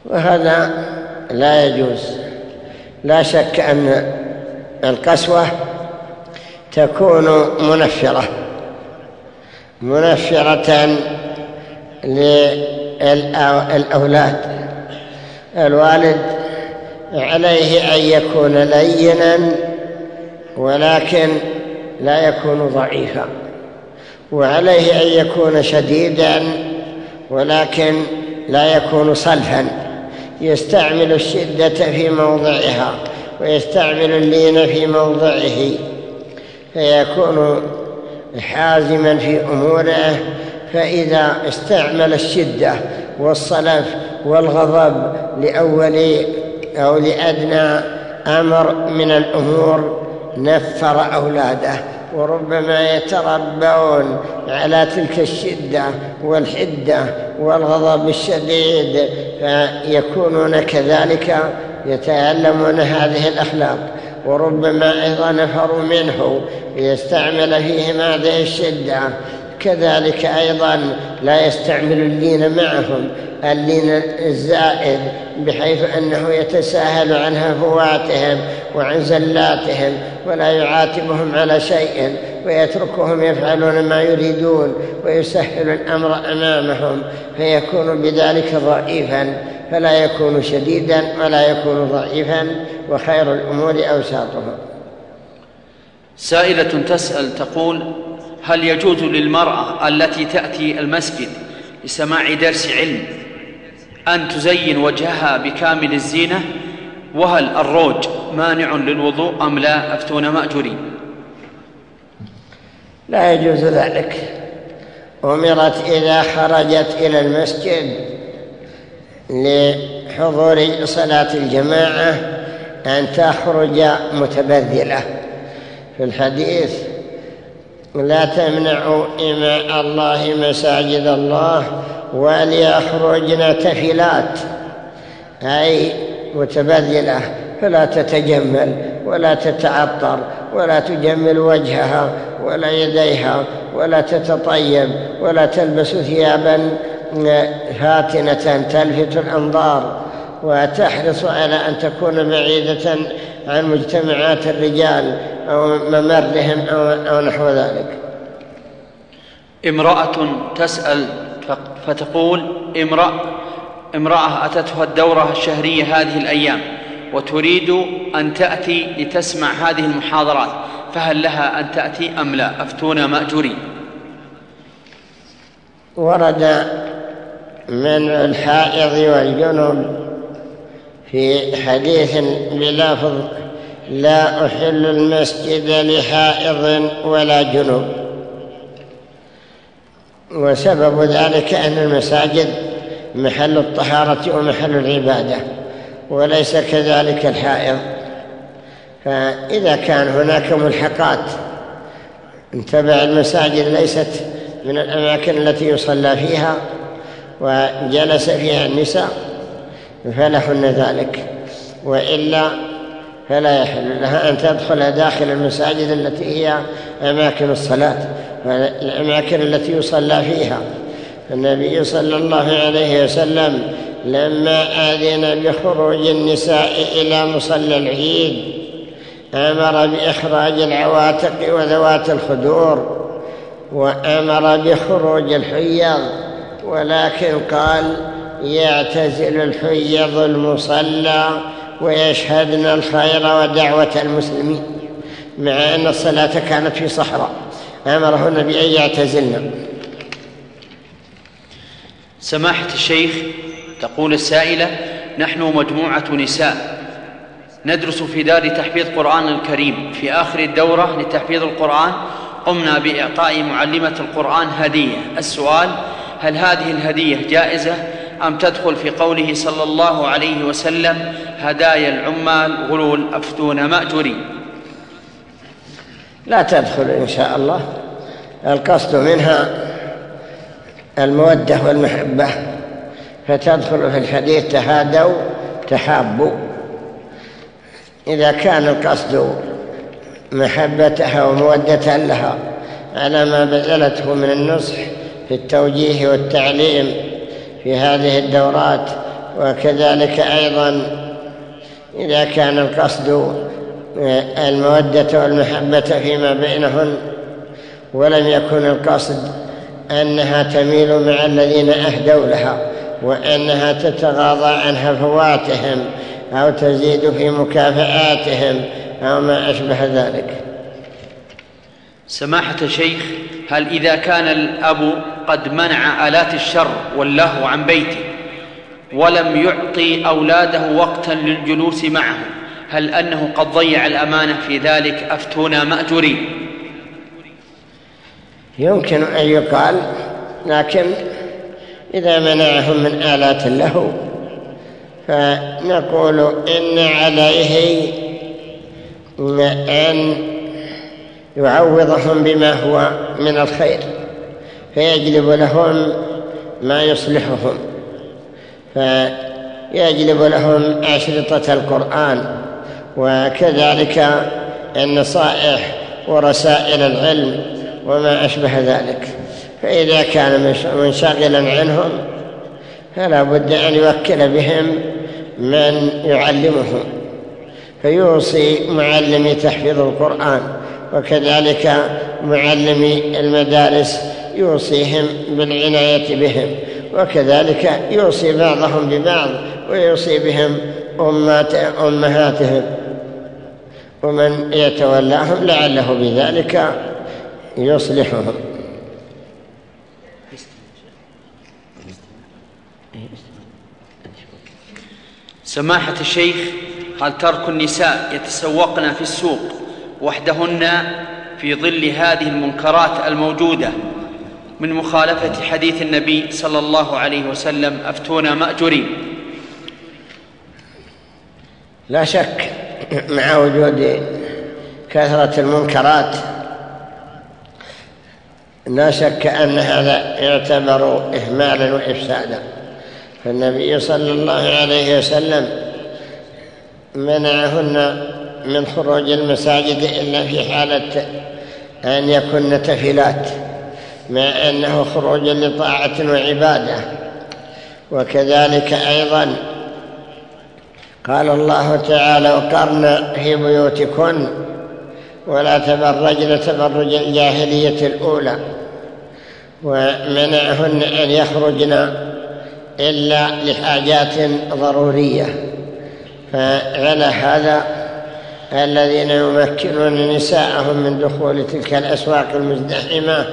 وهذا لا يجوز. لا شك أن القسوة تكون منفرة. منفرة للأولاد الوالد عليه أن يكون لينا ولكن لا يكون ضعيفا. وعليه أن يكون شديدا ولكن لا يكون صلفا يستعمل الشدة في موضعها ويستعمل اللين في موضعه. فيكون حازما في أموره فإذا استعمل الشدة والصلف والغضب لأول أو لأدنى أمر من الأمور نفر أولاده وربما يتربون على تلك الشدة والحدة والغضب الشديد فيكونون كذلك يتعلمون هذه الأخلاق وربما أيضا نفروا منه ليستعمل فيهم هذه الشدة كذلك أيضا لا يستعمل اللين معهم. اللين الزائد بحيث أنه يتساهل عن هفواتهم وعن زلاتهم ولا يعاتبهم على شيء ويتركهم يفعلون ما يريدون ويسهل الأمر أمامهم. فيكون بذلك ضعيفا فلا يكون شديدا ولا يكون ضعيفا وخير الأمور أوساطها. سائلة تسأل تقول هل يجوز للمرأة التي تأتي المسجد لسماع درس علم أن تزين وجهها بكامل الزينة؟ وهل الروج مانع للوضوء أم لا؟ أفتون مأجورين. لا يجوز ذلك. أمرت إذا خرجت إلى المسجد لحضور صلاة الجماعة أن تخرج متبذلة. في الحديث لا تمنعوا إماء الله مساجد الله وليخرجن تفلات. أي متبذلة فلا تتجمل ولا تتعطر ولا تجمل وجهها ولا يديها ولا تتطيب ولا تلبس ثيابا فاتنة تلفت الأنظار. وتحرص على أن تكون بعيدة عن مجتمعات الرجال. أو ممرهم أو, أو نحو ذلك. امرأة تسأل فتقول امرأة امرأة أتتها الدورة الشهرية هذه الأيام وتريد أن تأتي لتسمع هذه المحاضرات فهل لها أن تأتي أم لا؟ أفتونا مأجورين ورد منع الحائض والجنب في حديث بلفظ لا أحل المسجد لحائض ولا جنوب. وسبب ذلك أن المساجد محل الطهارة ومحل العبادة وليس كذلك الحائض. فإذا كان هناك ملحقات تبع المساجد ليست من الأماكن التي يصلى فيها وجلس فيها النساء فلهن ذلك. وإلا فلا يحل لها أن تدخل داخل المساجد التي هي أماكن الصلاة الأماكن التي يصلى فيها. النبي صلى الله عليه وسلم لما آذن بخروج النساء إلى مصلى العيد أمر بإخراج العواتق وذوات الخدور وأمر بخروج الحيض ولكن قال يعتزل الحيض المصلى ويشهدن الخير ودعوة المسلمين مع أن الصلاة كانت في صحراء أمرهن بأن يعتزلن سماحة الشيخ تقول السائلة نحن مجموعة نساء ندرس في دار تحفيظ قرآن الكريم. في آخر الدورة لتحفيظ القرآن قمنا بإعطاء معلمة القرآن هدية. السؤال هل هذه الهدية جائزة؟ أم تدخل في قوله صلى الله عليه وسلم هدايا العمال غلول أفتون مأجورين لا تدخل إن شاء الله. القصد منها المودة والمحبة. فتدخل في الحديث تهادوا تحابوا إذا كان القصد محبتها ومودة لها على ما بذلته من النصح في التوجيه والتعليم في هذه الدورات وكذلك أيضا إذا كان القصد المودة والمحبة فيما بينهن ولم يكن القصد أنها تميل مع الذين أهدوا لها وأنها تتغاضى عن هفواتهم أو تزيد في مكافآتهم أو ما أشبه ذلك. سماحة الشيخ هل إذا كان الأب قد منع آلات الشر واللهو عن بيته ولم يعطي أولاده وقتا للجلوس معه. هل أنه قد ضيع الأمانة في ذلك؟ أفتونا مأجورين. يمكن أن يقال لكن إذا منعهم من آلات اللهو فنقول إن عليه أن يعوضهم بما هو من الخير. فيجلب لهم ما يصلحهم فيجلب لهم أشرطة القرآن وكذلك النصائح ورسائل العلم وما أشبه ذلك. فإذا كان منشغلا عنهم فلا بد أن يوكل بهم من يعلمهم. فيوصي معلمي تحفيظ القرآن وكذلك معلمي المدارس يوصيهم بالعناية بهم وكذلك يوصي بعضهم ببعض ويوصي بهم أمات أمهاتهم. ومن يتولاهم لعله بذلك يصلحهم. سماحة الشيخ هل ترك النساء يتسوقن في السوق وحدهن في ظل هذه المنكرات الموجودة؟ من مخالفة حديث النبي صلى الله عليه وسلم أفتونا مأجورين. لا شك مع وجود كثرة المنكرات. لا شك أن هذا يعتبر إهمالا وإفسادا. فالنبي صلى الله عليه وسلم منعهن من خروج المساجد إلا في حالة أن يكن تفلات مع أنه خروج لطاعة وعبادة. وكذلك أيضا قال الله تعالى وقرن في بيوتكن ولا تبرجن تبرج الجاهلية الأولى ومنعهن أن يخرجن إلا لحاجات ضرورية. فعلى هذا الذين يمكنون نساءهم من دخول تلك الأسواق المزدحمة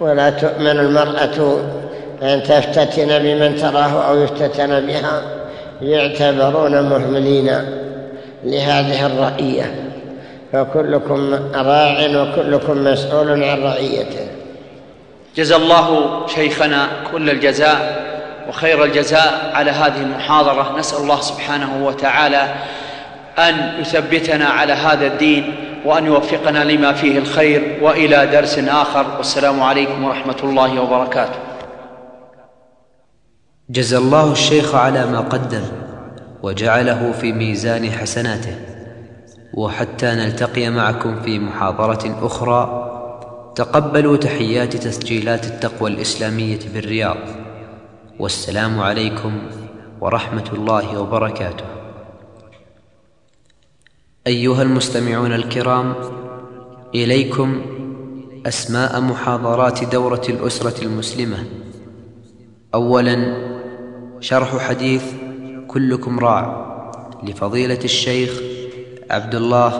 ولا تؤمن المرأة أن تفتتن بمن تراه أو يفتتن بها يعتبرون مهملين لهذه الرعية. فكلكم راع وكلكم مسؤول عن رعيته. جزا الله شيخنا كل الجزاء وخير الجزاء على هذه المحاضرة. نسأل الله سبحانه وتعالى أن يثبتنا على هذا الدين وأن يوفقنا لما فيه الخير وإلى درس آخر. والسلام عليكم ورحمة الله وبركاته. جزى الله الشيخ على ما قدم وجعله في ميزان حسناته. وحتى نلتقي معكم في محاضرة أخرى تقبلوا تحيات تسجيلات التقوى الإسلامية في الرياض. والسلام عليكم ورحمة الله وبركاته. أيها المستمعون الكرام إليكم أسماء محاضرات دورة الأسرة المسلمة. أولا شرح حديث كلكم راع لفضيلة الشيخ عبد الله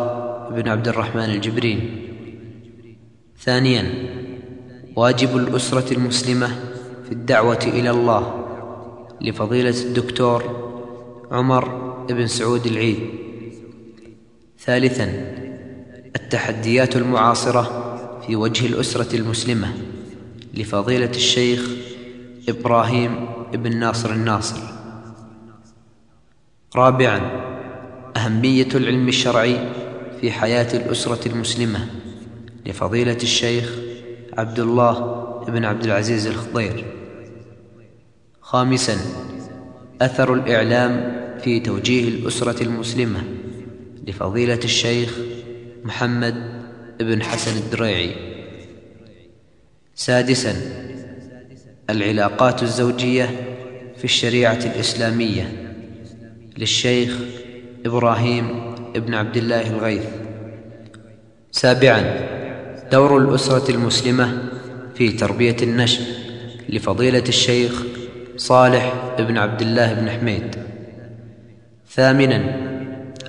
بن عبد الرحمن الجبرين ثانيا واجب الأسرة المسلمة في الدعوة إلى الله لفضيلة الدكتور عمر بن سعود العيد. ثالثا التحديات المعاصرة في وجه الأسرة المسلمة لفضيلة الشيخ إبراهيم بن ناصر الناصر. رابعا أهمية العلم الشرعي في حياة الأسرة المسلمة لفضيلة الشيخ عبد الله بن عبد العزيز الخضير. خامسا أثر الإعلام في توجيه الأسرة المسلمة لفضيلة الشيخ محمد بن حسن الدريعي. سادسا العلاقات الزوجية في الشريعة الإسلامية للشيخ إبراهيم بن عبد الله الغيث. سابعا دور الأسرة المسلمة في تربية النشء لفضيلة الشيخ صالح بن عبد الله بن حميد. ثامنا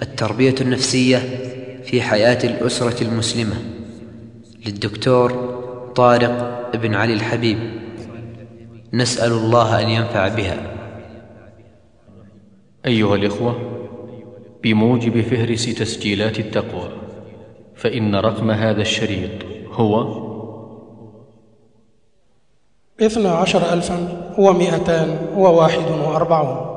التربية النفسية في حياة الأسرة المسلمة. للدكتور طارق بن علي الحبيب. نسأل الله أن ينفع بها. أيها الإخوة بموجب فهرس تسجيلات التقوى فإن رقم هذا الشريط هو اثنا عشر ألفا ومائتان وواحد وأربعون.